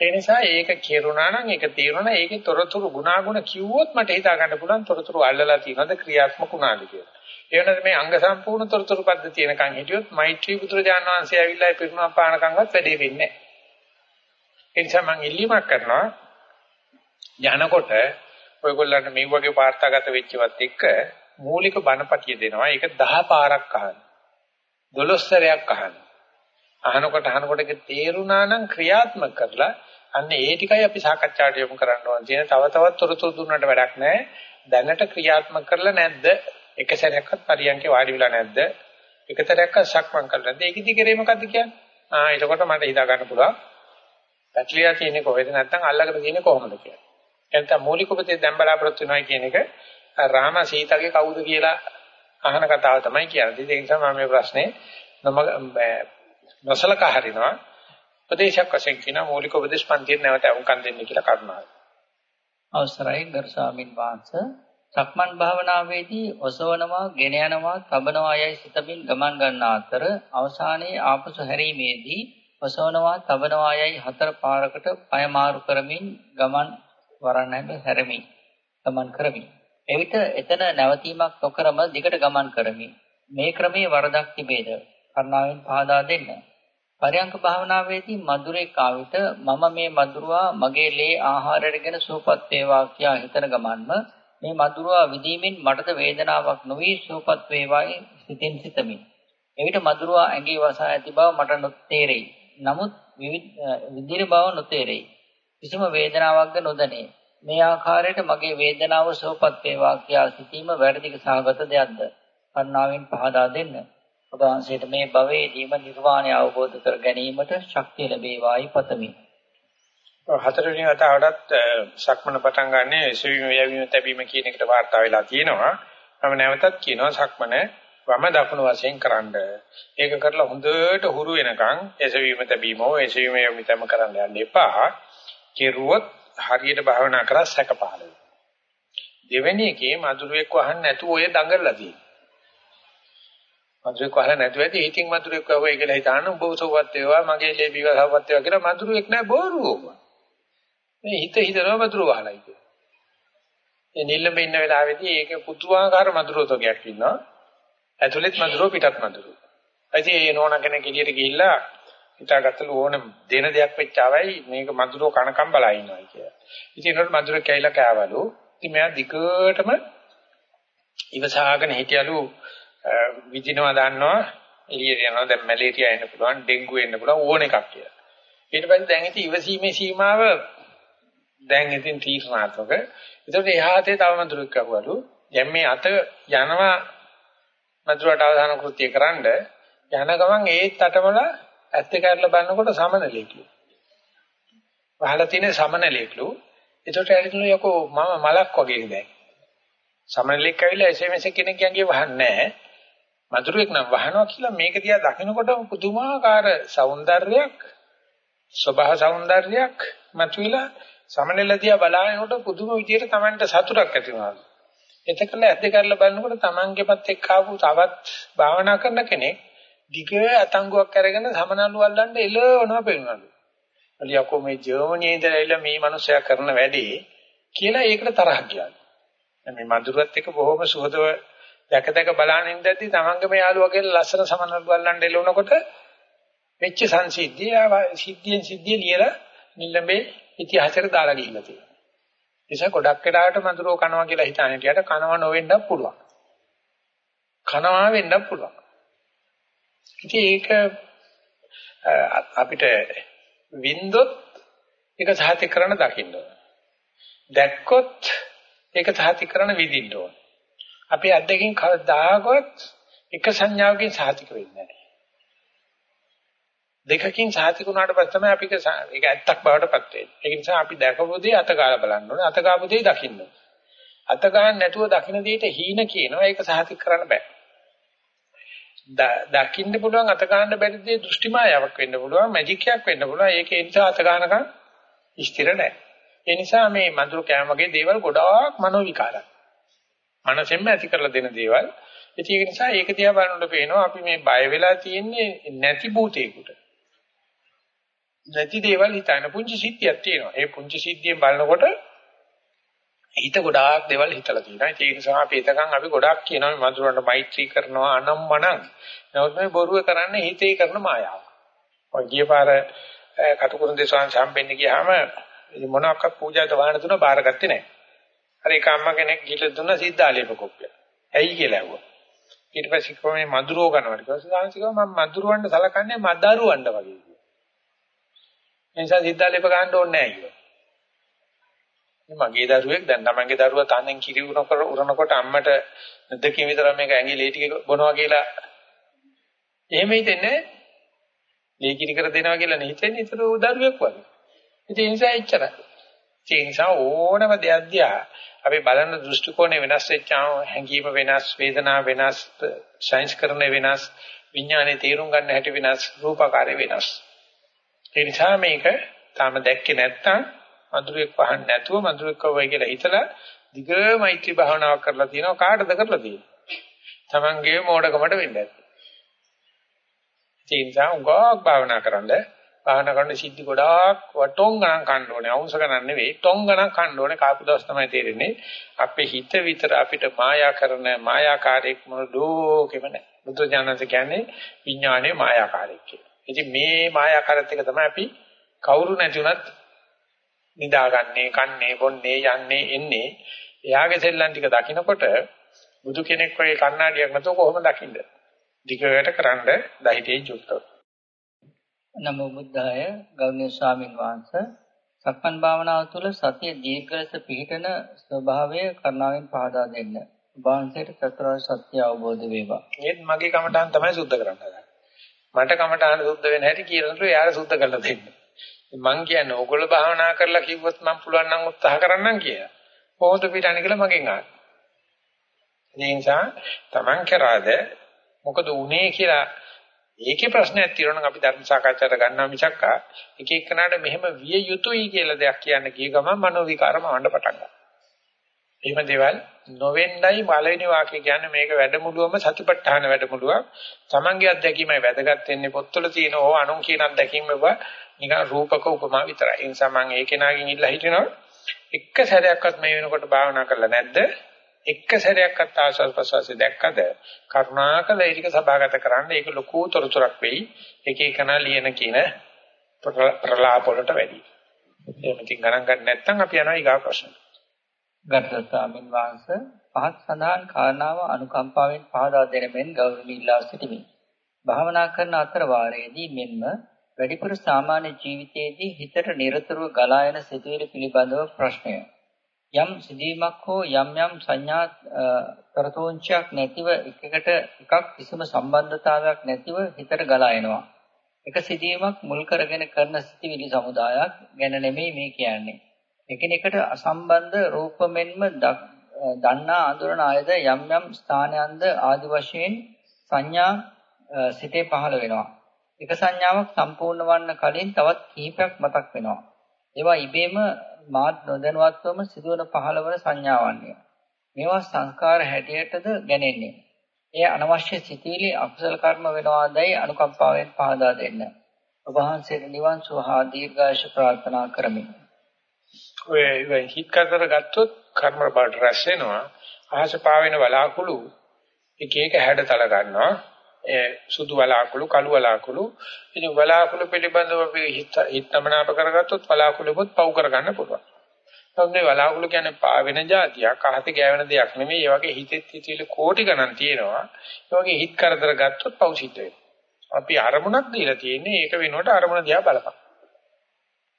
ඒ නිසා ඒක කෙරුණා නම් ඒක තීරණ ඒකේ තොරතුරු ගුණාගුණ කිව්වොත් මට හිතා ගන්න පුළුවන් තොරතුරු අල්ලලා තියෙනවද ක්‍රියාත්මක වුණාද කියලා. ඒ වෙනද මේ අංග සම්පූර්ණ තොරතුරු පද්ධතිය එනකන් හිටියොත් මෛත්‍රී පුත්‍රජාන වහන්සේ ඇවිල්ලා පිරුණා පානකම්වත් වැඩේ වෙන්නේ නැහැ. ඒ නිසා මම ඉල්ලීමක් කරනවා යනකොට ඔයගොල්ලන්ට මේ වගේ වාර්තාගත වෙච්චවත් එක්ක මූලික බණපටිය දෙනවා. ඒක 10 පාරක් අහන්න. 12 සැරයක් අහන්න. අහනකොට අහනකොට ඒක තේරුණා නම් ක්‍රියාත්මක කරලා අන්න ඒ ටිකයි අපි සාකච්ඡාට යොමු කරන්න ඕන. තියෙන තව තවත් තොරතුරු දුන්නට වැඩක් නැහැ. දැනට ක්‍රියාත්මක කරලා නැද්ද? එක සැරයක්වත් පරියන්කේ වාඩි වෙලා නැද්ද? එක සැරයක්වත් සක්මන් කරලා නැද්ද? ඒක දිගට මොකද්ද කියන්නේ? ආ එතකොට මට හිතා ගන්න පුළුවන්. පැටලියා තියෙන්නේ කොහෙද නැත්නම් අල්ලගෙන තියෙන්නේ කොහොමද කියලා. එතන මූලික උපදේ දැන් බලාපොරොත්තු වෙනවා කියන එක රාම සීතගේ කවුද කියලා අහන කතාව තමයි කියන්නේ. ඒ නිසා මම මේ ප්‍රශ්නේ නොසලකා හරිනවා. උපදේශයක් වශයෙන් කියන මූලික උපදේශ පන්තියෙන් නැවත අවුම්කම් දෙන්න කියලා කරුණාවෙන්. අවසරයි ගරු ස්වාමින් වහන්සේ. සක්මන් භාවනාවේදී ඔසවනවා, ගෙන යනවා, තබනවා යයි සිතමින් ගමන් ගන්න අතර අවසානයේ ආපසු හැරීමේදී ඔසවනවා, තබනවා යයි හතර පාරකට පය මාරු කරමින් ගමන් වරණැද හැරමි. ගමන් කරමි. එවිට එතන නැවතීමක් නොකරම දිගට ගමන් කරමි. මේ ක්‍රමයේ වරදක් තිබේද? කරුණාවෙන් පහදා දෙන්න. පරයන්ක භාවනාවේදී මధుරෙක් ආවිත මම මේ මధుරවා මගේ ලේ ආහාරයට ගෙන සූපත් වේවා කියා හිතන ගමන්ම මේ මధుරවා විදීමෙන් මටද වේදනාවක් නොවේ සූපත් වේවායි සිතින් සිතමි. එවිට මధుරවා ඇඟේ වසා ඇති බව මට නොතේරෙයි. නමුත් විදිර බව නොතේරෙයි. කිසිම වේදනාවක්ද නොදැනේ. මේ ආකාරයට මගේ වේදනාව සෝපත් වේවා කියා සිතීම වැරදික සහගත දෙයක්ද? කරුණාවෙන් පහදා දෙන්න. ඔබ වහන්සේට මේ භවයේදීම නිර්වාණය අවබෝධ කර ගැනීමට ශක්තිය ලැබේවායි පතමි. හතරවෙනි වතාවටත් සක්මන පටන් ගන්න එසවීම යැවීම තැබීම කියන එකට වාර්තා වෙලා තියෙනවා. මම නැවතත් කියනවා සක්මන වම දකුණු වශයෙන් කරන්න. ඒක කරලා හොඳට හුරු වෙනකන් එසවීම තැබීම හෝ එසවීම යැවීම තැම කරන්න යන්න එපා. කෙරුවොත් හරියට භාවනා කරා සැක පහළ වෙනවා. දෙවෙනි එකේ මధుරයක් වහන්න නැතුව ඔය දඟලලා තියෙනවා. මధుරෙක් වහලා නැතුව ඇති. ඉතින් මధుරෙක් කවයි කියලා හිතාන උඹ සෝවත් වේවා මගේ ලේ විවාහවත් වේවා කියලා මధుරෙක් නෑ බොරුවම. මේ හිත හිතනවා මధుර වහලයි කියලා. ඒ නිල්ලඹ ඉන්න වෙලාවේදී ඒක පුදුමාකාර මధుරෝතකයක් ඉන්නවා. ඇතුළෙත් මధుරෝ පිටත් මధుරෝ. ඇයි ඒ නෝන කෙනෙක් එළියට ගිහිල්ලා හිතාගත්තලු ඕන දෙන දෙයක් වෙච්චවයි මේක මధుරෝ කණකම් බලා ඉන්නවා කියලා. ඉතින් ඒනොට මధుරෙක් ඇවිල්ලා කෑවලු. ඉතින් මෙයා දිගටම ඉවසාගෙන හිටියලු විදිනවා දන්නවා එළියට යනවා දැන් මැලේරියා එන්න පුළුවන් ඩෙන්ගු එන්න පුළුවන් ඕන එකක් කියලා. ඊට පස්සේ දැන් ඉතින් ඉවසීමේ සීමාව දැන් ඉතින් තීරණාත්මක. ඒකට එහාතේ තව මදුරුක් කවවලු. දැන් මේ අත යනවා මදුරට අවධාන කෘත්‍ය කරන්න යන ගමන් ඒත් අටවල ඇත්ත කරලා බලනකොට සමනලෙක්ලු. වහලා තියෙන සමනලෙක්ලු. ඒකට ඇරිතුළු යකෝ මම මලක් වගේ දැන්. සමනලෙක් ඇවිල්ලා SMS කෙනෙක් යන්නේ වහන්නේ නැහැ. මధుරෙක් නම් වහනවා කියලා මේක දිහා දකිනකොට පුදුමාකාර సౌందර්යයක් සබහ సౌందර්යයක් මතුවලා සමනලදියා බලාගෙනකොට පුදුම විදියට Tamanට සතුටක් ඇති වෙනවා. එතකල ඇද්ද කරලා බලනකොට Tamanගේපත් එක්ක ආපු තවත් භාවනා කරන කෙනෙක් දිග අතංගුවක් අරගෙන සමනලු අල්ලන්න එළවනවා පෙන්නනවා. අලියකෝ මේ ජර්මනියේ ඉඳලා එළ මේ මිනිස්සයා කරන වැඩේ කියලා ඒකට තරහක් ගියා. මේ මధుරත් එක්ක බොහොම සුහදව දැක දැක බලන ඉඳද්දි තමන්ගේම යාළුවා කියලා ලස්සන සමනල් වල්ලන් දෙලුනකොට වෙච්ච සංසිද්ධිය සිද්ධියෙන් සිද්ධිය ලියලා නිල්ලඹේ ඉතිහාසයට දාලා ගිහිල්ලා තියෙනවා. නිසා ගොඩක් වෙලාවට මధుරෝ කනවා කියලා හිතාන හිටියට කනව නොවෙන්නත් පුළුවන්. කනවා වෙන්නත් පුළුවන්. ඉතින් ඒක අපිට වින්දොත් ඒක සාහිත්‍ය කරන දකින්න ඕන. දැක්කොත් ඒක සාහිත්‍ය කරන විදින්න ඕන. අපේ අද්දකින් කවදාකවත් එක සංඥාවකින් සාතික වෙන්නේ නැහැ. දෙකකින් සාතික වුණාට පස්සේ තමයි අපිට ඒක ඇත්තක් බවට පත් වෙන්නේ. ඒ නිසා අපි දැකපු දේ අතගාලා බලන්න ඕනේ. අතගාපු දේ දකින්න ඕනේ. අත ගන්න නැතුව දකින්න දෙයට හීන කියනවා. ඒක සාතික කරන්න බෑ. දකින්න පුළුවන් අත ගන්න බැරි දේ දෘෂ්ටි මායාවක් වෙන්න පුළුවන්, මැජික් එකක් වෙන්න පුළුවන්. ඒක ඒ නිසා අත ගන්නකම් ස්ථිර නැහැ. ඒ නිසා මේ මధుර කෑම වගේ දේවල් ගොඩාක් මනෝ විකාරයි. මනසෙන්ම ඇති කරලා දෙන දේවල්. ඒක නිසා ඒක දිහා බලනකොට පේනවා අපි මේ බය වෙලා තියෙන්නේ නැති භූතේකට. නැති දේවල් හිතන පුංචි සිද්ධියක් තියෙනවා. ඒ පුංචි සිද්ධියෙන් බලනකොට හිත ගොඩාක් දේවල් හිතලා තියෙනවා. ඒ නිසා අපි එතකන් අපි ගොඩාක් කියනවා මේ මధుරන්ට මෛත්‍රී කරනවා අනම්මනම්. නමුත් මේ බොරුව කරන්නේ හිතේ කරන මායාව. ඔය ගියපාර කටුකුරුන් දේශාන් සම්පෙන්න ගියාම මොනවාක්වත් පූජාට වාහන තුන බාරගත්තේ නැහැ. අර එක අම්මා කෙනෙක් ගිහලා දුන්න සිද්ධාලේප කොප්පිය. ඇයි කියලා ඇහුවා. ඊට පස්සේ කිව්වා මේ මදුරෝ කනවා. ඊට පස්සේ සාංශිකව මම මදුරවන්න සලකන්නේ මදරුවන්න වගේ කිව්වා. ඒ නිසා සිද්ධාලේප ගන්න ඕනේ නැහැ කිව්වා. මගේ දරුවෙක් දැන් තමන්ගේ දරුවා තනෙන් කිරි උරනකොට උරනකොට අම්මට දෙකකින් විතර මේක ඇඟිලි ටික බොනවා කියලා එහෙම හිතෙන්නේ ලේ කිරි කර දෙනවා කියලා නේ හිතෙන්නේ ඒතර දරුවෙක් වගේ. ඉතින් ඒ නිසා එච්චරයි. ඒ නිසා ඕනම දෙයක් දිහා අපි බලන දෘෂ්ටි කෝණය වෙනස් වෙච්චාම හැඟීම වෙනස්, වේදනාව වෙනස්, සයන්ස් කරන වෙනස්, විඥානේ තේරුම් ගන්න හැටි වෙනස්, රූපාකාරය වෙනස්. ඒ නිසා මේක තාම දැක්කේ නැත්තම් මధుරෙක් වහන්න නැතුව මధుරෙක් වවයි කියලා හිතලා දිග මෛත්‍රී භාවනාවක් කරලා තියෙනවා කාටද කරලා තියෙන්නේ? Tamange මෝඩකමට වෙන්නේ. ඒ නිසා උගාවක් භාවනා කරන්නේ භාවනා කරන සිද්ධි ගොඩාක් වටොන් ගණන් කන්න ඕනේ. අවුංශ ගණන් නෙවෙයි, ටොන් ගණන් කන්න ඕනේ. කාපු දවස් තමයි තේරෙන්නේ. අපේ හිත විතර අපිට මායා කරන මායාකාරයක් මොන ලෝකෙම නැහැ. බුදුජානක කියන්නේ විඥානයේ මායාකාරයක් කියලා. ඉතින් මේ මායාකාරයත් එක තමයි අපි කවුරු නැති උනත් නිදාගන්නේ, කන්නේ, බොන්නේ, යන්නේ, එන්නේ. එයාගේ සෙල්ලම් ටික දකිනකොට බුදු කෙනෙක් වගේ කණ්ණාඩියක් නැතුව කොහොමද දකින්නේ? දිගට කරන්ඩ දහිතේ යුක්තව. නමෝ බුද්ධාය ගෞරවනීය ස්වාමින් වහන්සේ සක්මන් භාවනාව තුළ සතිය දීර්ඝ ලෙස පිහිටන ස්වභාවය කරුණාවෙන් පහදා දෙන්න. වහන්සේට චතුරාර්ය සත්‍ය අවබෝධ වේවා. ඒත් මගේ කමටහන් තමයි සුද්ධ කරන්න හදන්නේ. මට කමටහන් සුද්ධ වෙන හැටි කියනකොට එයාට සුද්ධ කරලා දෙන්න. මං කියන්නේ ඕගොල්ලෝ භාවනා කරලා කිව්වොත් මම පුළුවන් නම් උත්සාහ කරන්නම් කියලා. කොහොමද පිටන්නේ කියලා මගෙන් අහන්න. ඒ නිසා Taman කරාද මොකද උනේ කියලා ඒකේ ප්‍රශ්නයක් තියෙනවා නම් අපි ධර්ම සාකච්ඡාට ගන්නවා මිසක් එක එකනට මෙහෙම විය යුතුයි කියලා දෙයක් කියන්න ගිය ගමන් මනෝ විකාරම වණ්ඩ පටන් ගන්නවා. එහෙම දේවල් නොවෙන්නයි පළවෙනි වාක්‍ය කියන්නේ මේක වැඩමුළුවම සතිපට්ඨාන වැඩමුළුවක්. Tamange අත්දැකීමයි වැදගත් වෙන්නේ පොත්වල තියෙන ඕ අනුන් කියන අත්දැකීම ඒවා නිකන් රූපක උපමා විතරයි. ඒ නිසා මම ඒ කෙනාගෙන් ඉල්ලා හිටිනවා එක සැරයක්වත් මේ වෙනකොට භාවනා කරලා නැද්ද? එක සැරයක්වත් ආශාස ප්‍රසවාසය දැක්කද? කරුණාකර ඒ ටික සභාගත කරන්න ඒක ලොකු තොරතුරක් වෙයි. එක එකනා ලියන කියන ප්‍රලාප වලට වැඩි. එහෙම ඉතින් ගණන් ගන්න නැත්නම් අපි යනවා ඊගා ප්‍රශ්න. ගරුතර ස්වාමින් වහන්සේ පහත් සඳහන් කාරණාව අනුකම්පාවෙන් පහදා දෙන මෙන් ගෞරවණීය ඉල්ලා සිටිමි. භාවනා කරන අතර වාරයේදී මෙන්ම වැඩිපුර සාමාන්‍ය ජීවිතයේදී හිතට නිරතුරුව ගලා යන සිතුවිලි පිළිබඳව ප්‍රශ්නය. යම් සිදීමක් හෝ යම් යම් සංඥා කරතෝංචයක් නැතිව එකකට එකක් කිසිම සම්බන්ධතාවයක් නැතිව හිතට ගලා එනවා. එක සිදීමක් මුල් කරගෙන කරන සිතිවිලි සමුදායක් ගැන නෙමෙයි මේ කියන්නේ. එකිනෙකට අසම්බන්ධ රූප මෙන්ම දන්නා අඳුරන ආයද යම් යම් ස්ථානයන්ද ආදි වශයෙන් සංඥා සිතේ පහළ වෙනවා. එක සංඥාවක් සම්පූර්ණ වන්න කලින් තවත් කිහිපයක් මතක් වෙනවා. ඒවා ඉබේම මාත් නොදැනුවත්වම සිදුවන පහළවන සංඥාවන්ය. මේවා සංස්කාර හැටියටද ගැනෙන්නේ. එය අනවශ්‍ය සිතිවිලි අකුසල කර්ම වෙනවාදයි අනුකම්පාවෙන් පහදා දෙන්න. ඔබ වහන්සේට නිවන් සුව හා දීර්ඝායුෂ ප්‍රාර්ථනා කරමි. ඔය හිත කරදර ගත්තොත් කර්ම බාට රැස් වෙනවා. අහස පාවෙන වලාකුළු එක එක හැඩතල ගන්නවා. ඒ සුදු වලාකුළු කළු වලාකුළු ඉතින් වලාකුළු පිළිබඳව අපි හිත හිතමනාප කරගත්තොත් වලාකුළුපොත් පව් කරගන්න පුළුවන්. නමුත් මේ වලාකුළු කියන්නේ පාවෙන જાතියක් අහත ගෑවෙන දෙයක් නෙමෙයි. ඒ වගේ හිතෙත් හිතවිලි කෝටි ගණන් තියෙනවා. ඒ වගේ හිත කරදර ගත්තොත් පව් සිද්ධ වෙනවා. අපි අරමුණක් දීලා තියෙන්නේ ඒක වෙනුවට අරමුණ දිහා බලපන්.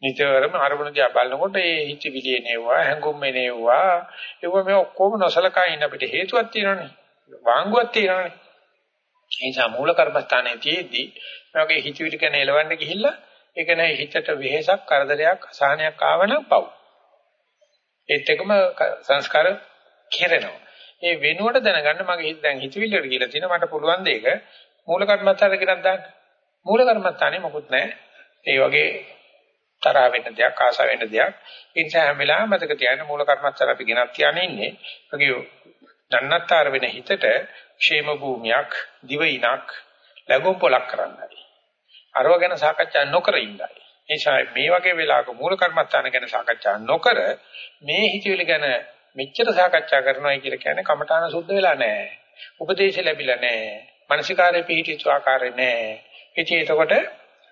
නිතරම අරමුණ දිහා බලනකොට ඒ හිතවිලි එනවා, හැඟුම් එනවා. ඒක මේ ඔක්කොම නොසලකා ඉන්න අපිට හේතුවක් තියෙනවනේ. වාංගුවක් තියෙනවනේ. ඒ නිසා මූල කර්මස්ථානයේ තියේදී මේ වගේ හිතවිලි ගැන එලවන්න ගිහිල්ලා ඒක නෑ හිතට වෙහෙසක් කරදරයක් අසහනයක් ආවනම් පව්. ඒත් එකම සංස්කාර කෙරෙනවා. ඒ වෙනුවට දැනගන්න මගේ හිත දැන් හිතවිල්ලට කියලා තියෙනවා මට පුළුවන් දෙයක මූල කර්මස්ථානයේ ගෙනත් දාන්න. මූල කර්මස්ථානේ මොකුත් නෑ. ඒ වගේ තරහ වෙන්න දෙයක් ආසා වෙන්න දෙයක්. ඒ නිසා හැම වෙලාවෙම මතක තියාගන්න මූල කර්මස්ථාන අපි ගෙනත් තියාගෙන ඉන්නේ. වගේ දන්නත්තර වෙන හිතට ക്ഷേම භූමියක් දිවයිනක් ලැබුම් පොලක් කරන්නයි. අරව ගැන සාකච්ඡා නොකර ඉන්නයි. එනිසා මේ වගේ වෙලාවක මූල කර්මස්ථාන ගැන සාකච්ඡා නොකර මේ හිතවිලි ගැන මෙච්චර සාකච්ඡා කරනවා කියලා කියන්නේ කමඨාන සුද්ධ වෙලා නැහැ. උපදේශ ලැබිලා නැහැ. මානසිකාරේ පිහිටිච්ච ආකාරේ නැහැ. ඉතින් එතකොට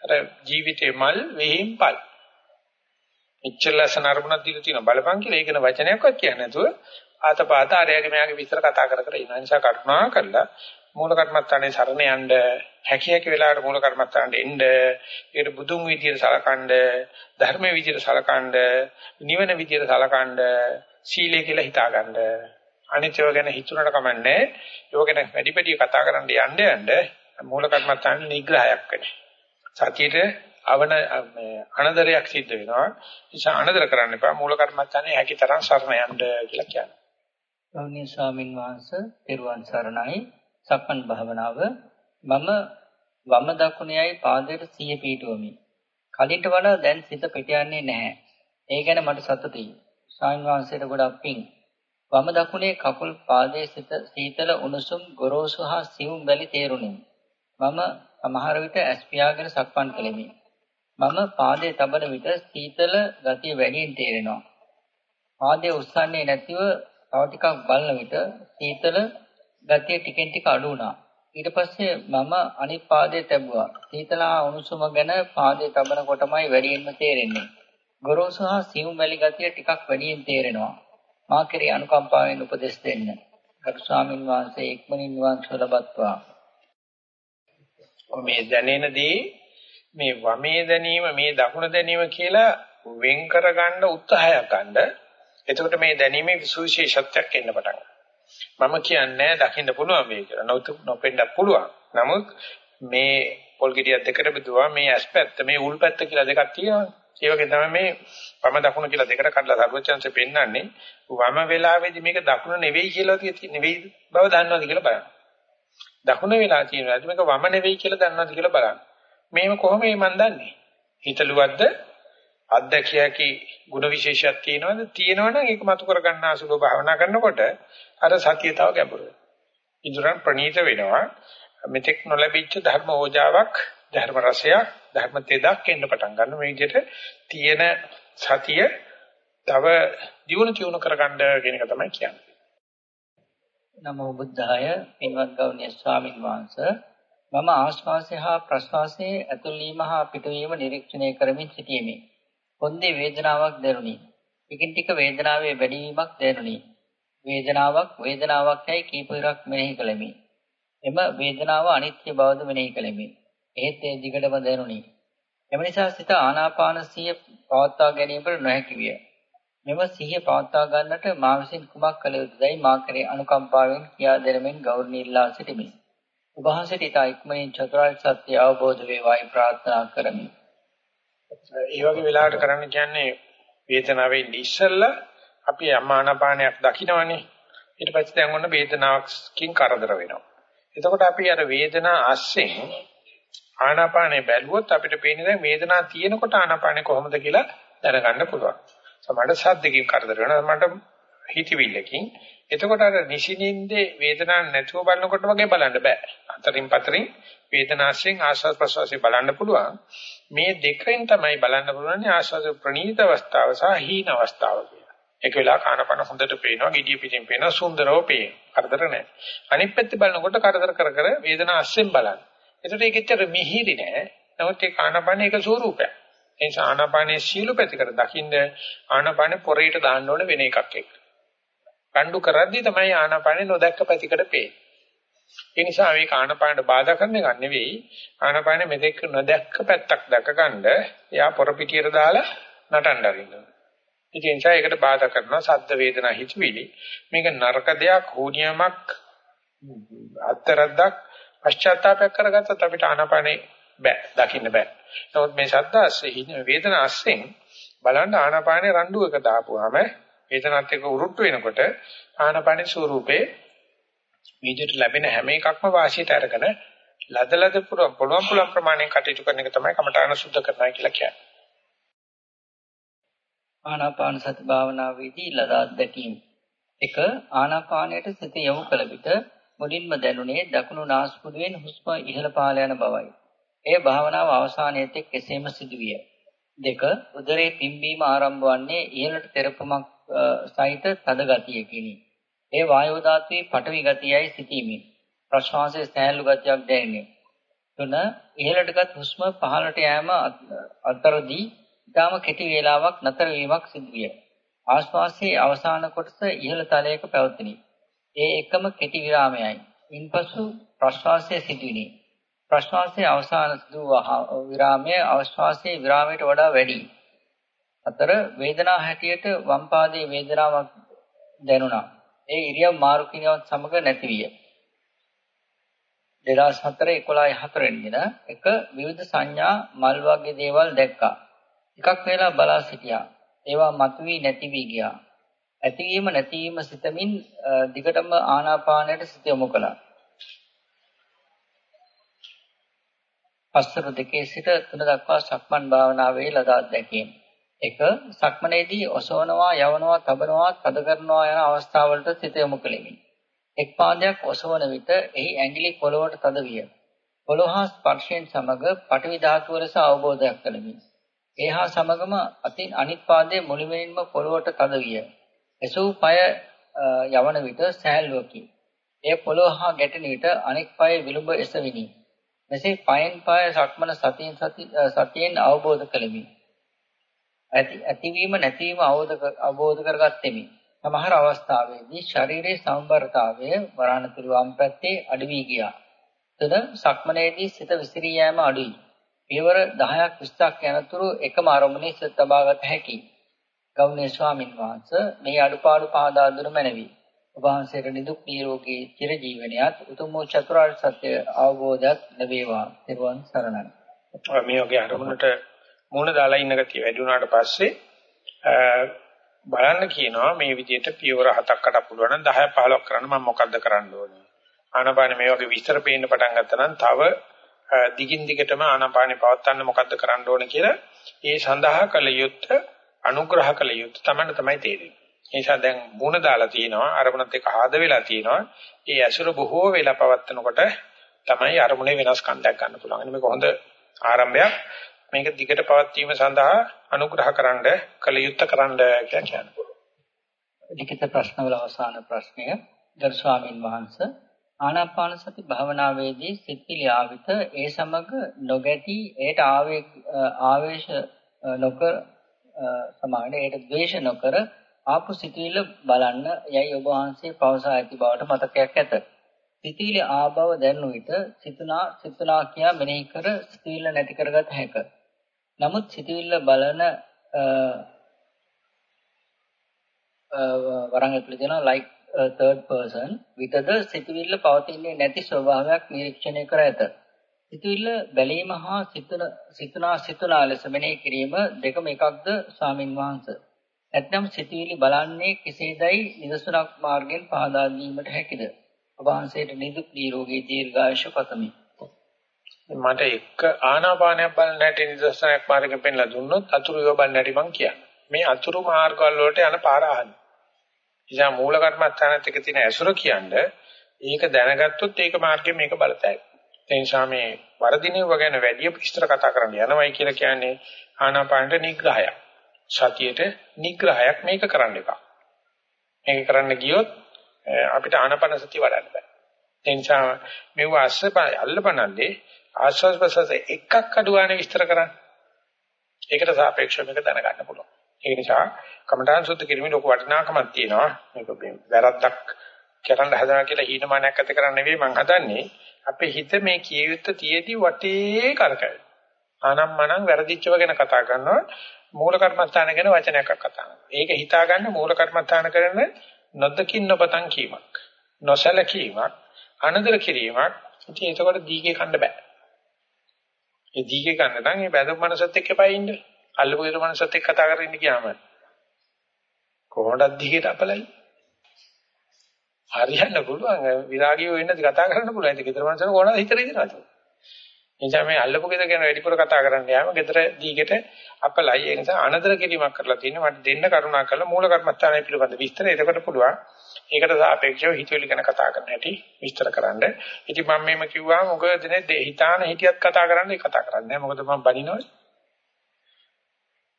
අර ජීවිතේ මල් වෙහිම්පල්. එච්චර ලස්සන අරමුණක් දීලා තියෙන බලපං කියලා ඒකන වචනයක්වත් කියන්නේ නැතුව ආතපාත ආරයගේ මෙයාගේ විස්තර කතා කර කර ඉන්න. නිසා කරුණා කරලා මූල කර්මත්තානේ සරණ යන්න හැකි හැකි වෙලාවට මූල කර්මත්තාන්ට එන්න ඒකට බුදුන් විදියට සලකන්න ධර්ම විදියට සලකන්න නිවන විදියට සලකන්න සීලය කියලා හිතාගන්න. අනිත්‍යව ගැන හිතුනට කමන්නේ ඒක ගැන වැඩි වැඩි කතා කරන්න යන්න යන්න මූල කර්මත්තාන නිග්‍රහයක් වෙනවා. සතියේ අවන අනදරයක් සිද්ධ වෙනවා. නිසා අනදර කරන්න එපා. මූල කර්මත්තානේ හැකි තරම් සරණ යන්න කියලා කියනවා. ගෞණීය ස්වාමින් වහන්සේ පෙරවන් සරණයි සක්මන් භාවනාව මම වම දකුණේයි පාදයට සිය පීඨුවමි. කලින්ට වඩා දැන් සිත පිට යන්නේ නැහැ. ඒ ගැන මට සතුටුයි. ස්වාමීන් වහන්සේට ගොඩක් පිං. වම දකුණේ කකුල් පාදයේ සිත සීතල උණුසුම් ගොරෝසු හා සිවුම් වැලි තේරුණි. මම සමහර විට ඇස් පියාගෙන සක්මන් කළෙමි. මම පාදයේ තබන විට සීතල ගතිය වැඩියෙන් තේරෙනවා. පාදයේ උස්සන්නේ නැතිව තව ටිකක් බලන විට සීතල ගතිය ටිකෙන් ටික අඩු වුණා. ඊට පස්සේ මම අනිත් පාදයේ තැබුවා. සීතලා උණුසුම ගැන පාදයේ තබන කොටමයි වැඩියෙන්ම තේරෙන්නේ. ගොරෝසු හා සියුම් වැලි ගතිය ටිකක් වැඩියෙන් තේරෙනවා. මා කෙරේ අනුකම්පාවෙන් උපදෙස් දෙන්න. ගරු ස්වාමින් වහන්සේ ඉක්මනින් නිවන් සුව ලබත්වා. මේ දැනෙනදී මේ වමේ දැනීම මේ දකුණ දැනීම කියලා වෙන් කරගන්න උත්සාහයක් ගන්න. එතකොට මේ දැනීමේ විශේෂත්වයක් එන්න පටන් මම කියන්නේ දකින්න පුළුවන් මේ කියලා. නොතු නොපෙන්න පුළුවන්. නමුත් මේ පොල් ගෙඩියක් දෙකට බෙදුවා මේ ඇස් පැත්ත මේ උල් පැත්ත කියලා දෙකක් තියෙනවා. ඒ වගේ තමයි මේ වම දකුණ කියලා දෙකට කඩලා සර්වචන්සේ පෙන්වන්නේ වම වෙලාවේදී මේක දකුණ නෙවෙයි කියලා නෙවෙයි බව දන්නවද කියලා බලන්න. දකුණ වෙලා තියෙනවා මේක වම නෙවෙයි කියලා දන්නවද කියලා බලන්න. මේව කොහොමද මන් දන්නේ? හිතලුවද්ද අධ්‍යක්ෂයාගේ ಗುಣ විශේෂයක් තියෙනවද? තියෙනවනම් ඒක මතු කර ගන්න අසුබ භාවනා කරනකොට අර සතිය තව ගැඹුරු ඉදurang ප්‍රණීත වෙනවා. මෙතෙක් නොලැබිච්ච ධර්ම ඕජාවක්, ධර්ම රසයක්, ධර්ම තෙදක් එන්න පටන් ගන්න මේ විදිහට තියෙන සතිය තව දියුණු තියුණු කරගන්න කියන එක තමයි කියන්නේ. නමෝ බුද්ධාය පින්වත් ගෞරවනීය ස්වාමින් වහන්සේ මම ආශ්වාසය හා ප්‍රශ්වාසයේ ඇතුල් වීම හා පිටවීම නිරීක්ෂණය කරමින් සිටියෙමි. කොන්දේ වේදනාවක් දැනුනි. ටිකින් ටික වේදනාවේ වැඩිවීමක් දැනුනි. වේදනාවක් වේදනාවක් යයි කීප විරක් මෙනෙහි කළෙමි. එම වේදනාව අනිත්‍ය බවද මෙනෙහි කළෙමි. එහෙත් ඒ දිගටම දැනුනි. එම නිසා සිත ආනාපාන සිය පවත්වා ගැනීමට නොහැකි විය. මෙම සිහිය පවත්වා ගන්නට මා විසින් කුමක් කළ යුතුදයි මා කරේ අනුකම්පාවෙන් කියා දෙනමින් ගෞරවණීයලා සිටිමි. ඔබ වහන්සේට ඊට ඉක්මනින් චතුරාර්ය සත්‍ය අවබෝධ වේවායි ප්‍රාර්ථනා කරමි. ඒ වගේ වෙලාවට කරන්න කියන්නේ වේදනාවෙන් ඉස්සෙල්ලා අපි අමානපානයක් දකිනවනේ. ඊට පස්සේ දැන් ඔන්න වේදනාවකින් කරදර වෙනවා. එතකොට අපි අර වේදනාව අස්සෙන් ආනාපානේ බැලුවොත් අපිට පේන්නේ දැන් වේදනාව තියෙනකොට ආනාපානේ කොහොමද කියලා දැනගන්න පුළුවන්. සමහරට සද්දකින් කරදර වෙනවා. සමහරට හිතවිල්ලකින්. එතකොට අර නිසිනින්දේ වේදනාවක් නැතුව බලනකොට වගේ බලන්න බෑ. අතරින් පතරින් වේදනාවෙන් ආස්වාද ප්‍රසවාසය බලන්න පුළුවන්. මේ දෙකෙන් තමයි බලන්න පුළුවන් ආස්වාද ප්‍රණීත අවස්ථාව සහ හීන අවස්ථාව කියලා. එක වෙලාවක ආනපන හොඳට පේනවා, gediya පිටින් පේනවා, සුන්දරව පේනවා. කරදර නැහැ. අනිත් පැත්තේ බලනකොට කරදර කර කර වේදනාව අස්සෙන් බලන්න. එතකොට ඒකෙච්චර මිහිරි නෑ. නමුත් ඒ ආනපන එක ස්වරූපයක්. ඒ නිසා ආනපනේ සීල පැතිකඩ දකින්න ආනපනේ පොරේට දාන්න ඕන වෙන එකක් එක්ක. කණ්ඩු කරද්දී තමයි ආනපනේ නොදැක්ක පැතිකඩ පේන්නේ. ඒ නිසා මේක ආනපානට බාධා කරන එක නෙවෙයි ආනපාන මෙතෙක් නොදැක්ක පැත්තක් දැකගන්න එයා පොර පිටියට දාලා නටන්න අරිනවා. ඉතින් ඒ නිසා ඒකට බාධා කරනවා සද්ද වේදනා හිතවිලි. මේක නරක දෙයක් හෝනියමක් අත්තරද්දක් පශ්චාත්තාපයක් කරගත්තත් අපිට ආනපානේ බෑ දකින්න බෑ. නමුත් මේ ශබ්ද ASCII වේදනා ASCII බලන්න ආනපානේ රණ්ඩුවක දාපුවාම වේදනත් එක්ක උරුට්ට වෙනකොට ආනපානේ ස්වරූපේ විදිහට ලැබෙන හැම එකක්ම වාසියට අරගෙන ලදලද පුළුවන් පුළුවන් ප්‍රමාණයෙන් කටයුතු කරන එක තමයි කමඨාන සුද්ධ කරනවා කියලා කියන්නේ. ආනාපාන සති භාවනාවේදී ලද අත්දැකීම්. එක ආනාපානයට සිත යොමු කළ විට මුලින්ම දැනුනේ දකුණු නාස්පුඩුවෙන් හුස්ම ඉහළ පහළ යන බවයි. එය භාවනාව අවසානයේ තෙක් කෙසේම සිදුවිය. දෙක උදරයේ පිම්බීම ආරම්භ වන්නේ ඉහළට තෙරපමක් සහිත තද ගතියකිනි. ඒ වායෝ ධාතුවේ පටවි ගතියයි සිටීමේ. ප්‍රශ්වාසයේ සෑහළු ගතියක් දැනෙන්නේ. තුන ඉහළටගත් හුස්ම පහළට යෑම අතරදී ඊටම කෙටි වේලාවක් නතර වීමක් සිදු විය. ආශ්වාසයේ අවසාන කොටස ඉහළ තලයක පැවතිනි. ඒ එකම කෙටි විරාමයයි. ඉන්පසු ප්‍රශ්වාසයේ සිටිනේ. ප්‍රශ්වාසයේ අවසාන සිදු විරාමයේ ආශ්වාසයේ විරාමයට වඩා වැඩි. අතර වේදනා හැටියට වම් පාදයේ වේදනාවක් දැනුණා. ඒ ඉරියව් මාරු කිරීමත් සමග නැති විය. 2004 11 4 වෙනි දින එක විවිධ සංඥා මල් වගේ දේවල් දැක්කා. ටිකක් වෙලා බලා සිටියා. ඒවා මතුවී නැති වී ගියා. ඇතිවීම නැතිවීම සිතමින් දිගටම ආනාපානයට සිත යොමු කළා. පස්තර දෙකේ සිට තුන දක්වා සක්මන් භාවනාවේ ලද අත්දැකීම්. එක සක්මනේදී ඔසවනවා යවනවා තබනවා තද කරනවා යන අවස්ථාවලට සිත යොමු කෙලිමි. එක් පාදයක් ඔසවන විට එහි ඇඟිලි පොළවට තද විය. පොළොව හා ස්පර්ශයෙන් සමග පටවි ධාතුව ලෙස අවබෝධයක් කළෙමි. ඒ හා සමගම අතින් අනිත් පාදයේ මුළුමනින්ම පොළොවට තද විය. එසූ පාය යවන විට සෑල්වකි. එය පොළොව හා ගැටෙන විට අනෙක් පායේ විලුඹ එසවිනි. මෙසේ පයෙන් පාය සක්මන සතියෙන් සතියෙන් අවබෝධ කළෙමි. ඇති ඇතිවීම නැතිවීම අවබෝධ කරගත්තෙමි. සමහර අවස්ථාවේදී ශරීරයේ සම්බරතාවය වරණතුරු වම් පැත්තේ අඩු වී ගියා. තද සක්මනේදී සිත විසිරී යෑම අඩුයි. පියවර 10ක් 20ක් යනතුරු එකම අරමුණේ සිත තබාගත හැකියි. ගෞණීය ස්වාමින් වහන්සේ මේ අඩුපාඩු පහදා දුන මැනවි. ඔබ වහන්සේට නිදුක් නිරෝගී චිරජීවනයත් උතුම් වූ චතුරාර්ය සත්‍ය අවබෝධයත් ලැබේවා. ත්වන් සරණයි. මේ වගේ අරමුණට මුණ දාලා ඉන්න ගතිය වැඩි වුණාට පස්සේ බලන්න කියනවා මේ විදිහට පියවර හතක් අටක් පුළුවන් නම් 10 15ක් කරන්න මම මොකද්ද කරන්න ඕනේ ආනාපාන මේ වගේ විස්තර පේන්න පටන් ගත්තා නම් තව දිගින් දිගටම ආනාපානේ පවත්වන්න මොකද්ද කරන්න ඕනේ කියලා ඒ සඳහා කල යුත්තේ අනුග්‍රහ කළ යුතු තමයි තමයි තේරෙන්නේ. ඒ නිසා දැන් මුණ දාලා තිනවා අරමුණත් එක්ක ආද වෙලා තිනවා. ඒ ඇසුර බොහෝ වෙලා පවත්නකොට තමයි අරමුණේ වෙනස්කම් දැක් ගන්න පුළුවන්. මේක හොඳ ආරම්භයක්. මේක දිගට පවත්වීම සඳහා අනුග්‍රහ කරන්න කළ යුත්තේ කරන්න කියලා කියනවා. ලිඛිත ප්‍රශ්නවල අවසාන ප්‍රශ්නය ගරු ස්වාමින් වහන්සේ ආනාපාන සති භාවනාවේදී සිත්විලි ආවිත ඒ සමග නොගැටි ඒට ආවේශ නොකර සමාන ඒට ද්වේෂ නොකර ආපු සිතුවිල්ල බලන්න යයි ඔබ වහන්සේ පවසා ඇති බවට මතකයක් ඇත. සිතුවිලි ආභව දැන්නු විට සිතුනා සිතුනා කියා මෙනෙහි කර සිතුවිල්ල නැති කරගත හැක. නමුත් සිතුවිල්ල බලන වරන් ඇතුළේ දෙනවා like a third person විතද සිතුවිල්ල පවතින්නේ නැති ස්වභාවයක් නිරීක්ෂණය කර ඇත. සිතුවිල්ල බැලීම හා සිතන සිතනා සිතනා ලෙස මෙනෙහි කිරීම දෙකම එකක්ද ස්වාමින් වහන්සේ. නැත්නම් සිතුවිලි බලන්නේ කෙසේදයි නිදසුනක් මාර්ගෙන් පහදා දීමට හැකිද? ඔබ වහන්සේට නිදුක් නිරෝගී දීර්ඝායුෂ පතමි. මට එක ආනාපානයක් බලන්න හැටි නිදර්ශනයක් මාර්ගෙන් පෙන්ලා දුන්නොත් අතුරු ඒවා බලන්න හැටි මං කියන්නේ. මේ අතුරු මාර්ගවල වලට යන පාර අහන්න. ඉතින් මූල කර්මස්ථානත් එක්ක තියෙන ඇසුර කියන්නේ ඒක දැනගත්තොත් ඒක මාර්ගයෙන් මේක බලතයි. ඒ නිසා මේ වර්ධිනේව ගැන වැඩි විස්තර කතා කරන්න යනවයි කියලා කියන්නේ ආනාපානට නිග්‍රහයක්. සතියට නිග්‍රහයක් මේක කරන්න එපා. මේක කරන්න ගියොත් අපිට ආනාපාන සතිය වඩන්න බෑ. ඒ නිසා මෙව අස්සපා අල්ලපනන්නේ ආස්වාස් ප්‍රසස් එකක් අඩුවානේ විස්තර කරන්න. ඒකට සාපේක්ෂව මේක දැනගන්න පුළුවන්. ඒ නිසා කමඨාන් සුද්ධ කිරීමේ ලොකු වටිනාකමක් තියෙනවා. මේක වැරද්දක් කරන්න හදනවා කියලා හීනමානයක් ඇති කරන්න නෙවෙයි මම හදන්නේ. අපේ හිත මේ කියයුත්ත තියේදී වටේ කරකැවෙන. ආනම්මනම් වැරදිච්චව ගැන කතා කරනවා මූල කර්මස්ථාන ගැන වචනයක් කතා කරනවා. ඒක හිතාගන්න මූල කර්මස්ථාන කරන නොදකින් නොපතන් කීමක්. නොසලකීමක්, අනදර කිරීමක්. ඉතින් ඒකවල දීගේ කන්න බෑ. ඒ දීගේ කන්න නම් මේ බැඳපු මනසත් එක්ක එපා ඉන්න. අල්ලපු ඉර මනසත් එක්ක කතා කරගෙන ඉන්න ගියාම කොහොමද දීගේට අපලයි? හරියන්න පුළුවන් විරාගිය වෙන්න කතා කරන්න පුළුවන්. ඒක ගෙදර මනසට කොහොමද හිතේ ඉඳලා තියෙන්නේ. එනිසා මේ අල්ලපු ගෙදර ගැන වැඩිපුර කතා කරන්න යාම ගෙදර දීගෙට අපලයි. ඒ නිසා අනදර කිරීමක් කරලා තියෙනවා. මට දෙන්න කරුණා කරලා මූල කර්මස්ථානය පිළිබඳ විස්තර එතකොට පුළුවන්. ඒකට සාපේක්ෂව හිතවිලි ගැන කතා කරන්න හැටි විස්තර කරන්න. ඉතින් මම මේම කිව්වා මොකද දිනේ හිතාන හිටියත් කතා කරන්න ඒ කතා කරන්නේ. මොකද මම බනිනවනේ.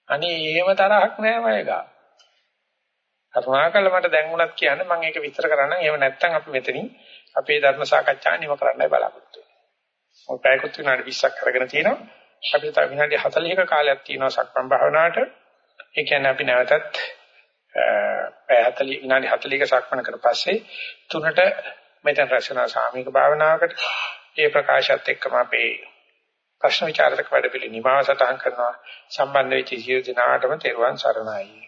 අනේ එහෙම තරහක් නෑ මයගා. කරුණාකරලා මට දැන් උනත් කියන්න මම ඒක විස්තර කරන්නම්. එහෙම නැත්නම් අපි මෙතනින් අපේ ධර්ම සාකච්ඡා නිම කරන්නයි බලාපොරොත්තු වෙන්නේ. මොකද පැයකුත් විනාඩි 20ක් අරගෙන තිනවා. අපිට තව විනාඩි 40ක කාලයක් තියෙනවා සක්මන් භාවනාවට. ඒ කියන්නේ අපි නැවතත් පැය 40 විනාඩි 40ක සක්මන කර පස්සේ තුනට මෙතන රචනා සාමික භාවනාවකට ඒ ප්‍රකාශයත් එක්කම අපේ ප්‍රශ්න විචාරක වැඩ පිළිනිමාව සටහන් කරනවා සම්බන්ධ වෙච්ච සියලු දෙනාටම තෙරුවන් සරණයි